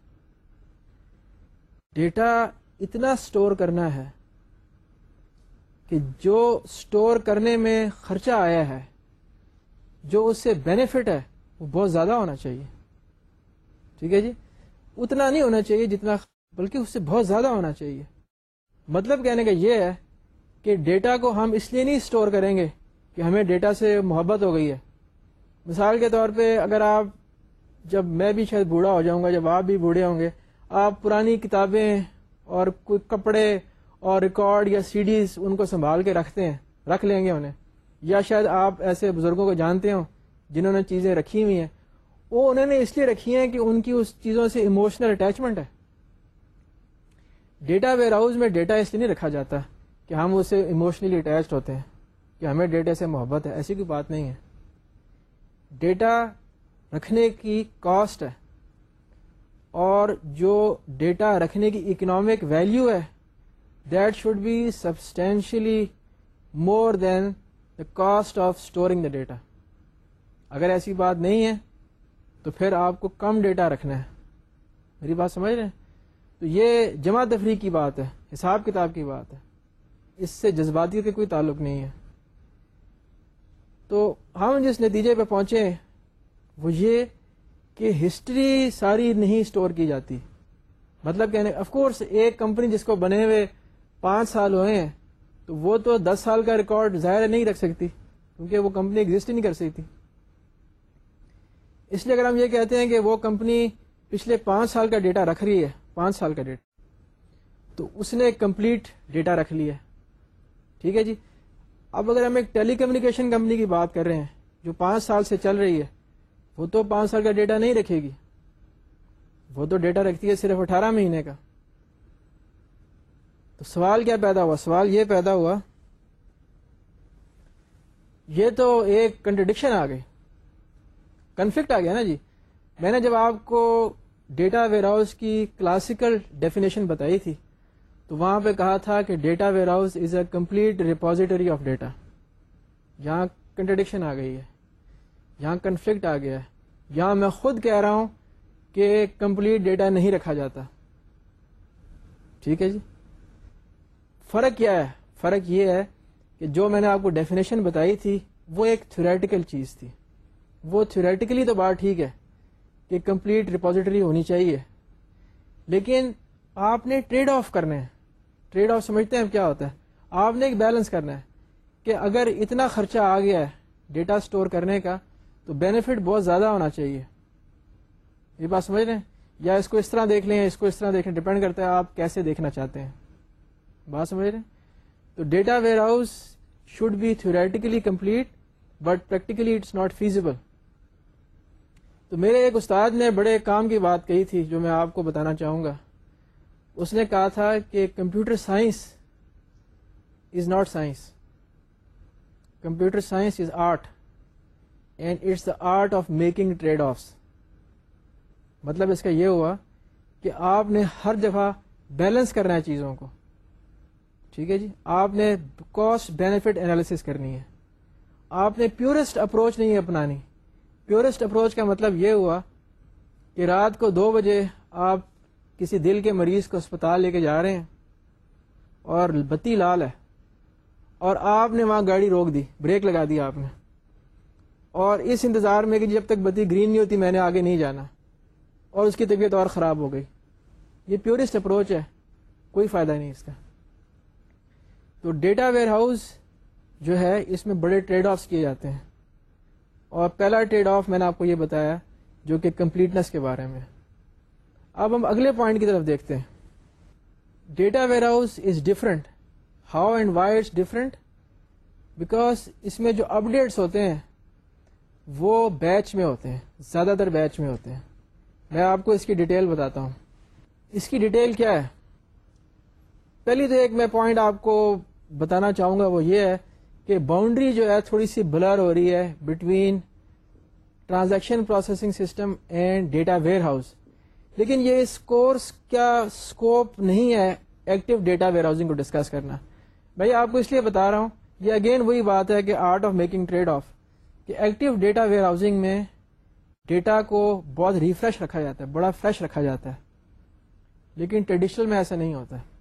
data اتنا اسٹور کرنا ہے کہ جو اسٹور کرنے میں خرچہ آیا ہے، جو اس سے بینیفٹ ہے وہ بہت زیادہ ہونا چاہیے۔ ٹھیک ہے جی؟ اتنا نہیں ہونا چاہیے جتنا بلکہ اس سے بہت زیادہ ہونا چاہیے۔ مطلب کہنے کا یہ ہے کہ ڈیٹا کو ہم اس لیے نہیں اسٹور کریں گے کہ ہمیں ڈیٹا سے محبت ہو گئی ہے۔ مثال کے طور پہ اگر آپ جب میں بھی شاید بوڑھا ہو جاؤں گا، جب آپ بھی بوڑھے ہوں گے، آپ پرانی کتابیں اور کوئی کپڑے اور ریکارڈ یا سی ڈیز ان کو سنبھال کے رکھتے ہیں، رکھ لیں گے انہیں۔ یا شاید آپ ایسے بزرگوں کو جانتے ہوں جنہوں نے چیزیں رکھی ہوئی ہیں، وہ انہوں نے اس لیے رکھی ہیں کہ ان کی اس چیزوں سے ایموشنل اٹیچمنٹ ہے۔ ڈیٹا ویئر ہاؤس میں ڈیٹا اس لیے نہیں رکھا جاتا کہ ہم اس سے ایموشنلی اٹیچڈ ہوتے ہیں، کہ ہمیں ڈیٹا سے محبت ہے، ایسی کوئی بات نہیں ہے۔ ڈیٹا رکھنے کی کاسٹ ہے، اور جو ڈیٹا رکھنے کی اکنامک ویلیو ہے that should be substantially more than the cost of storing the data اگر ایسی بات نہیں ہے تو پھر آپ کو کم ڈیٹا رکھنا ہے۔ میری بات سمجھ رہے ہیں؟ تو یہ جمع تفریح کی بات ہے، حساب کتاب کی بات ہے۔ اس سے جذباتی کا کوئی تعلق نہیں ہے۔ تو ہم جس نتیجے پہ پہنچے وہ یہ کہ ہسٹری ساری نہیں اسٹور کی جاتی۔ مطلب کہنے آف کورس ایک کمپنی جس کو بنے ہوئے پانچ سال ہوئے ہیں، تو وہ تو دس سال کا ریکارڈ ظاہر نہیں رکھ سکتی، کیونکہ وہ کمپنی ایگزٹ نہیں کر سکتی۔ اس لیے اگر ہم یہ کہتے ہیں کہ وہ کمپنی پچھلے پانچ سال کا ڈیٹا رکھ رہی ہے، پانچ سال کا ڈیٹا، تو اس نے کمپلیٹ ڈیٹا رکھ لیا ٹھیک ہے جی؟ اب اگر ہم ایک ٹیلی کمیونیکیشن کمپنی کی بات کر رہے ہیں، جو پانچ سال سے چل رہی ہے، وہ تو پانچ سال کا ڈیٹا نہیں رکھے گی۔ وہ تو ڈیٹا رکھتی ہے صرف اٹھارہ مہینے کا۔ تو سوال کیا پیدا ہوا؟ سوال یہ پیدا ہوا، یہ تو ایک کنٹرڈکشن آ گئی۔ کنفلکٹ آ گیا نا جی۔ میں نے جب آپ کو ڈیٹا ویئر ہاؤس کی کلاسیکل ڈیفینیشن بتائی تھی، تو وہاں پہ کہا تھا کہ data warehouse is a complete repository of data یہاں کنٹرڈکشن آ گئی ہے۔ یہاں کنفلکٹ آ گیا ہے۔ یہاں میں خود کہہ رہا ہوں کہ کمپلیٹ ڈیٹا نہیں رکھا جاتا۔ ٹھیک ہے جی۔ فرق کیا ہے؟ فرق یہ ہے کہ جو میں نے آپ کو ڈیفینیشن بتائی تھی، وہ ایک تھوریٹیکل چیز تھی۔ وہ تھوریٹیکلی تو بات ٹھیک ہے کہ کمپلیٹ ریپوزیٹری ہونی چاہیے، لیکن آپ نے ٹریڈ آف کرنا ہے۔ ٹریڈ آف سمجھتے ہیں کیا ہوتا ہے؟ آپ نے ایک بیلنس کرنا ہے کہ اگر اتنا خرچہ آ گیا ہے ڈیٹا اسٹور کرنے کا، تو بینیفٹ بہت زیادہ ہونا چاہیے۔ یہ بات سمجھ رہے ہیں؟ یا اس کو اس طرح دیکھ لیں، اس کو اس طرح دیکھیں ڈپینڈ کرتا ہے آپ کیسے دیکھنا چاہتے ہیں۔ بات سمجھ رہے ہیں؟ تو data warehouse should be theoretically complete but practically it's not feasible تو میرے ایک استاد نے بڑے کام کی بات کہی تھی جو میں آپ کو بتانا چاہوں گا۔ اس نے کہا تھا کہ computer science is not science computer science is art and it's the art of making trade offs مطلب اس کا یہ ہوا کہ آپ نے ہر دفعہ بیلنس کرنا ہے چیزوں کو۔ ٹھیک ہے جی؟ آپ نے کاسٹ بینیفٹ انالیس کرنی ہے۔ آپ نے پیورسٹ اپروچ نہیں اپنانی۔ پیورسٹ اپروچ کا مطلب یہ ہوا کہ رات کو دو بجے آپ کسی دل کے مریض کو اسپتال لے کے جا رہے ہیں اور بتی لال ہے اور آپ نے وہاں گاڑی روک دی، بریک لگا دی آپ نے۔ اور اس انتظار میں کہ جب تک بتی گرین نہیں ہوتی، میں نے آگے نہیں جانا۔ اور اس کی طبیعت اور خراب ہو گئی۔ یہ پیورسٹ اپروچ ہے، کوئی فائدہ نہیں اس کا۔ تو ڈیٹا ویئر ہاؤس جو ہے، اس میں بڑے ٹریڈ آفس کیے جاتے ہیں۔ اور پہلا ٹریڈ آف میں نے آپ کو یہ بتایا جو کہ کمپلیٹنس کے بارے میں اب ہم اگلے پوائنٹ کی طرف دیکھتے ہیں۔ Data warehouse is different how and why it's different because اس میں جو اپڈیٹس ہوتے ہیں، وہ بیچ میں ہوتے ہیں، زیادہ تر بیچ میں ہوتے ہیں۔ میں آپ کو اس کی ڈیٹیل بتاتا ہوں۔ اس کی ڈیٹیل کیا ہے؟ پہلی تو ایک میں پوائنٹ آپ کو بتانا چاہوں گا وہ یہ ہے کہ باؤنڈری جو ہے تھوڑی سی بلر ہو رہی ہے between transaction processing system and data warehouse لیکن یہ اس کورس کا اسکوپ نہیں ہے ایکٹیو ڈیٹا ویئر ہاؤسنگ کو ڈسکس کرنا. میں آپ کو اس لیے بتا رہا ہوں، یہ اگین وہی بات ہے کہ art of making trade off کہ ایکٹیو ڈیٹا ویئر ہاؤسنگ میں ڈیٹا کو بہت ریفریش رکھا جاتا ہے، بڑا فریش رکھا جاتا ہے۔ لیکن ٹریڈیشنل میں ایسا نہیں ہوتا۔ ہے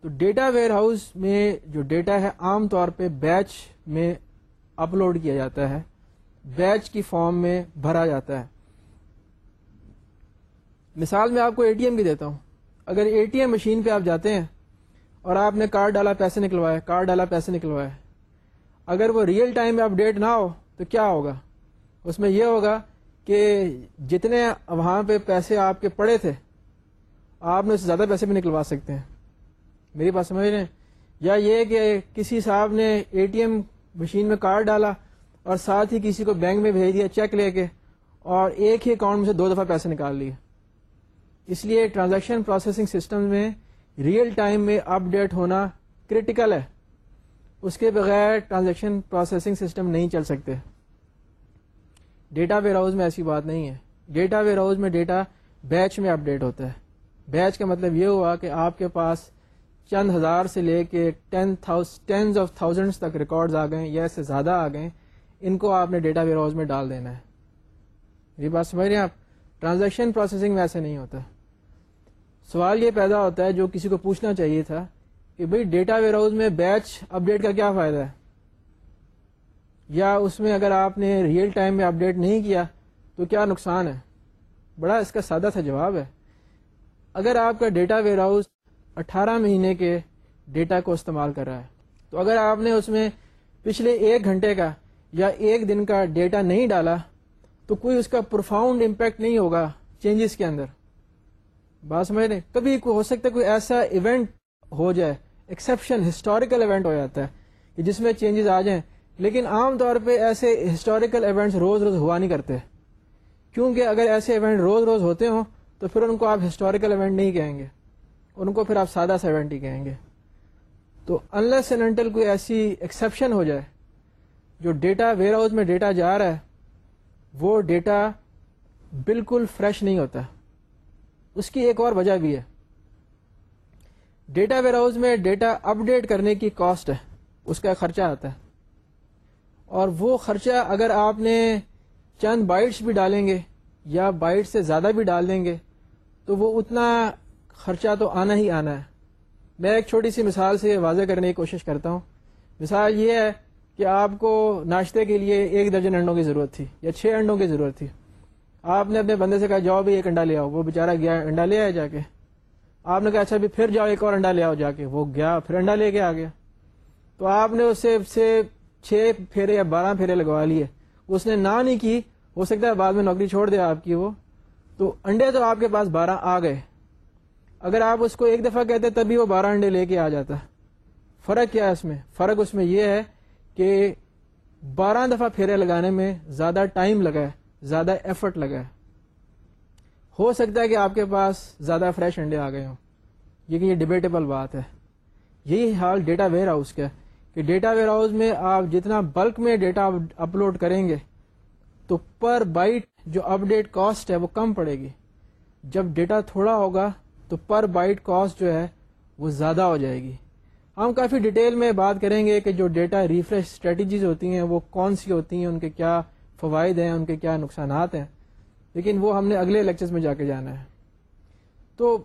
تو ڈیٹا ویئر ہاؤس میں جو ڈیٹا ہے عام طور پہ بیچ میں اپلوڈ کیا جاتا ہے، بیچ کی فارم میں بھرا جاتا ہے۔ مثال میں آپ کو اے ٹی ایم کی دیتا ہوں۔ اگر اے ٹی ایم مشین پہ آپ جاتے ہیں اور آپ نے کارڈ ڈالا، پیسے نکلوائے، کارڈ ڈالا، پیسے نکلوائے۔ اگر وہ ریئل ٹائم میں اپڈیٹ نہ ہو تو کیا ہوگا؟ اس میں یہ ہوگا کہ جتنے وہاں پہ پیسے آپ کے پڑے تھے، آپ نے اس سے زیادہ پیسے بھی نکلوا سکتے ہیں۔ میری بات سمجھ رہے ہیں۔ یا یہ کہ کسی صاحب نے اے ٹی ایم مشین میں کارڈ ڈالا اور ساتھ ہی کسی کو بینک میں بھیج دیا چیک لے کے اور ایک ہی اکاؤنٹ میں سے دو دفعہ پیسے نکال لیے۔ اس لیے ٹرانزیکشن پروسیسنگ سسٹم میں ریئل ٹائم میں اپ ڈیٹ ہونا کریٹیکل ہے۔ اس کے بغیر ٹرانزیکشن پروسیسنگ سسٹم نہیں چل سکتے۔ ڈیٹا ویئر ہاؤس میں ایسی بات نہیں ہے۔ ڈیٹا ویئر ہاؤس میں ڈیٹا بیچ میں اپڈیٹ ہوتا ہے۔ بیچ کا مطلب یہ ہوا کہ آپ کے پاس چند ہزار سے لے کے ٹین ٹینز آف تھاؤزینڈ تک ریکارڈز آ گئے یا اس سے زیادہ آ گئے ان کو آپ نے ڈیٹا ویئر ہاؤس میں ڈال دینا ہے۔ یہ بات سمجھ رہے ہیں آپ؟ ٹرانزیکشن پروسیسنگ میں ایسے نہیں ہوتا۔ سوال یہ پیدا ہوتا ہے جو کسی کو پوچھنا چاہیے تھا کہ بھئی ڈیٹا ویئر ہاؤس میں بیچ اپڈیٹ کا کیا فائدہ ہے؟ یا اس میں اگر آپ نے ریئل ٹائم میں اپڈیٹ نہیں کیا تو کیا نقصان ہے؟ بڑا اس کا سادہ سا جواب ہے۔ اگر آپ کا ڈیٹا ویئر ہاؤس اٹھارہ مہینے کے ڈیٹا کو استعمال کر رہا ہے۔ تو اگر آپ نے اس میں پچھلے ایک گھنٹے کا یا ایک دن کا ڈیٹا نہیں ڈالا، تو کوئی اس کا پروفاؤنڈ امپیکٹ نہیں ہوگا چینجز کے اندر۔ بات سمجھ رہے کبھی ہو سکتا ہے کوئی ایسا ایونٹ ہو جائے، ایکسیپشن، ہسٹوریکل ایونٹ ہو جاتا ہے کہ جس میں چینجز آ جائیں۔ لیکن عام طور پہ ایسے ہسٹوریکل ایونٹس روز روز ہوا نہیں کرتے۔ کیونکہ اگر ایسے ایونٹ روز روز ہوتے ہوں، تو پھر ان کو آپ ہسٹوریکل ایونٹ نہیں کہیں گے۔ ان کو پھر آپ سادہ سا ایونٹ ہی کہیں گے۔ تو انلیس انٹل کوئی ایسی ایکسیپشن ہو جائے جو ڈیٹا ویئر ہاؤس میں ڈیٹا جا رہا ہے، وہ ڈیٹا بالکل فریش نہیں ہوتا۔ اس کی ایک اور وجہ بھی ہے۔ ڈیٹا ویئر ہاؤس میں ڈیٹا اپ ڈیٹ کرنے کی کاسٹ ہے، اس کا خرچہ آتا ہے۔ اور وہ خرچہ اگر آپ نے چند بائٹس بھی ڈالیں گے یا بائٹ سے زیادہ بھی ڈال دیں گے، تو وہ اتنا خرچہ تو آنا ہی آنا ہے۔ میں ایک چھوٹی سی مثال سے واضح کرنے کی کوشش کرتا ہوں۔ مثال یہ ہے کہ آپ کو ناشتے کے لیے ایک درجن انڈوں کی ضرورت تھی یا چھ انڈوں کی ضرورت تھی۔ آپ نے اپنے بندے سے کہا، جاؤ بھی ایک انڈا لے آؤ۔ وہ بےچارا گیا، انڈا لے آیا جا کے۔ آپ نے کہا اچھا بھی، پھر جاؤ ایک اور انڈا لے آؤ جا کے۔ وہ گیا، پھر انڈا لے کے آ گیا۔ تو آپ نے اس سے چھ پھیرے یا بارہ پھیرے لگوا لیے۔ اس نے نہ نہیں کی، ہو سکتا ہے بعد میں نوکری چھوڑ دیا آپ کی وہ۔ تو انڈے تو آپ کے پاس بارہ آ گئے۔ اگر آپ اس کو ایک دفعہ کہتے تبھی وہ بارہ انڈے لے کے آ جاتا فرق کیا ہے اس میں؟ فرق اس میں یہ ہے کہ بارہ دفعہ پھیرے لگانے میں زیادہ ٹائم لگا ہے، زیادہ ایفرٹ لگا ہے۔ ہو سکتا ہے کہ آپ کے پاس زیادہ فریش انڈے آ گئے ہوں۔ لیکن یہ ڈبیٹیبل بات ہے۔ یہی حال ڈیٹا ویئر ہاؤس کا ہے کہ ڈیٹا ویئر ہاؤس میں آپ جتنا بلک میں ڈیٹا اپلوڈ کریں گے، تو پر بائٹ جو اپ ڈیٹ کاسٹ ہے وہ کم پڑے گی۔ جب ڈیٹا تھوڑا ہوگا تو پر بائٹ کاسٹ جو ہے وہ زیادہ ہو جائے گی۔ ہم کافی ڈیٹیل میں بات کریں گے کہ جو ڈیٹا ریفریش اسٹریٹجیز ہوتی ہیں وہ کون سی ہوتی ہیں، ان کے کیا فوائد ہیں، ان کے کیا نقصانات ہیں۔ لیکن وہ ہم نے اگلے لیکچرز میں جا کے جانا ہے۔ تو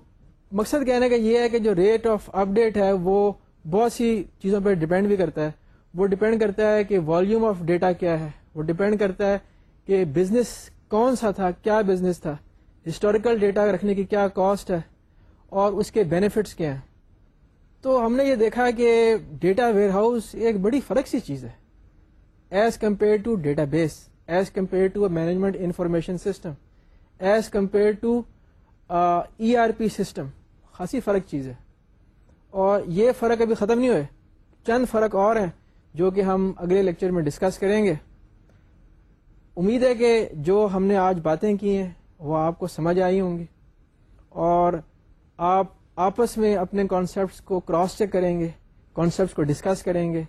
مقصد کہنے کا یہ ہے کہ جو ریٹ آف اپ ڈیٹ ہے وہ بہت سی چیزوں پہ ڈپینڈ بھی کرتا ہے۔ وہ ڈپینڈ کرتا ہے کہ والیوم آف ڈیٹا کیا ہے۔ وہ ڈپینڈ کرتا ہے کہ بزنس کون سا تھا، کیا بزنس تھا۔ ہسٹوریکل ڈیٹا رکھنے کی کیا کاسٹ ہے۔ اور اس کے بینیفٹس کیا ہیں؟ تو ہم نے یہ دیکھا کہ ڈیٹا ویئر ہاؤس ایک بڑی فرق سی چیز ہے۔ As compare to database as compare to a management information system as compare to E R P system خاصی فرق چیز ہے۔ اور یہ فرق ابھی ختم نہیں ہوئے۔ چند فرق اور ہیں جو کہ ہم اگلے لیکچر میں ڈسکس کریں گے۔ امید ہے کہ جو ہم نے آج باتیں کی ہیں وہ آپ کو سمجھ آئی ہوں گی۔ اور آپ آپس میں اپنے کانسیپٹس کو کراس چیک کریں گے کانسیپٹس کو ڈسکس کریں گے،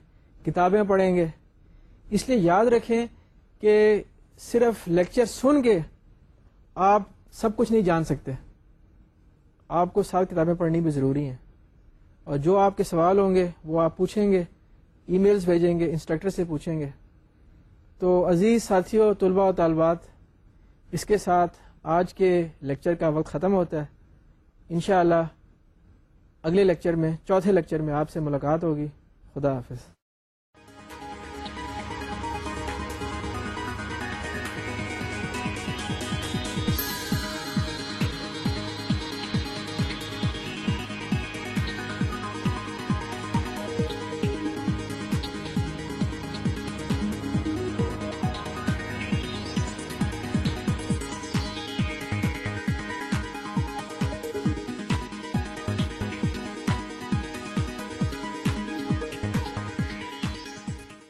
کتابیں پڑھیں گے۔ اس لیے یاد رکھیں کہ صرف لیکچر سن کے آپ سب کچھ نہیں جان سکتے۔ آپ کو سات کتابیں پڑھنی بھی ضروری ہیں۔ اور جو آپ کے سوال ہوں گے، وہ آپ پوچھیں گے ای میلز بھیجیں گے انسٹرکٹر سے پوچھیں گے۔ تو عزیز ساتھیوں طلباء و طالبات، اس کے ساتھ آج کے لیکچر کا وقت ختم ہوتا ہے۔ انشاءاللہ اگلے لیکچر میں چوتھے لیکچر میں آپ سے ملاقات ہوگی۔ خدا حافظ۔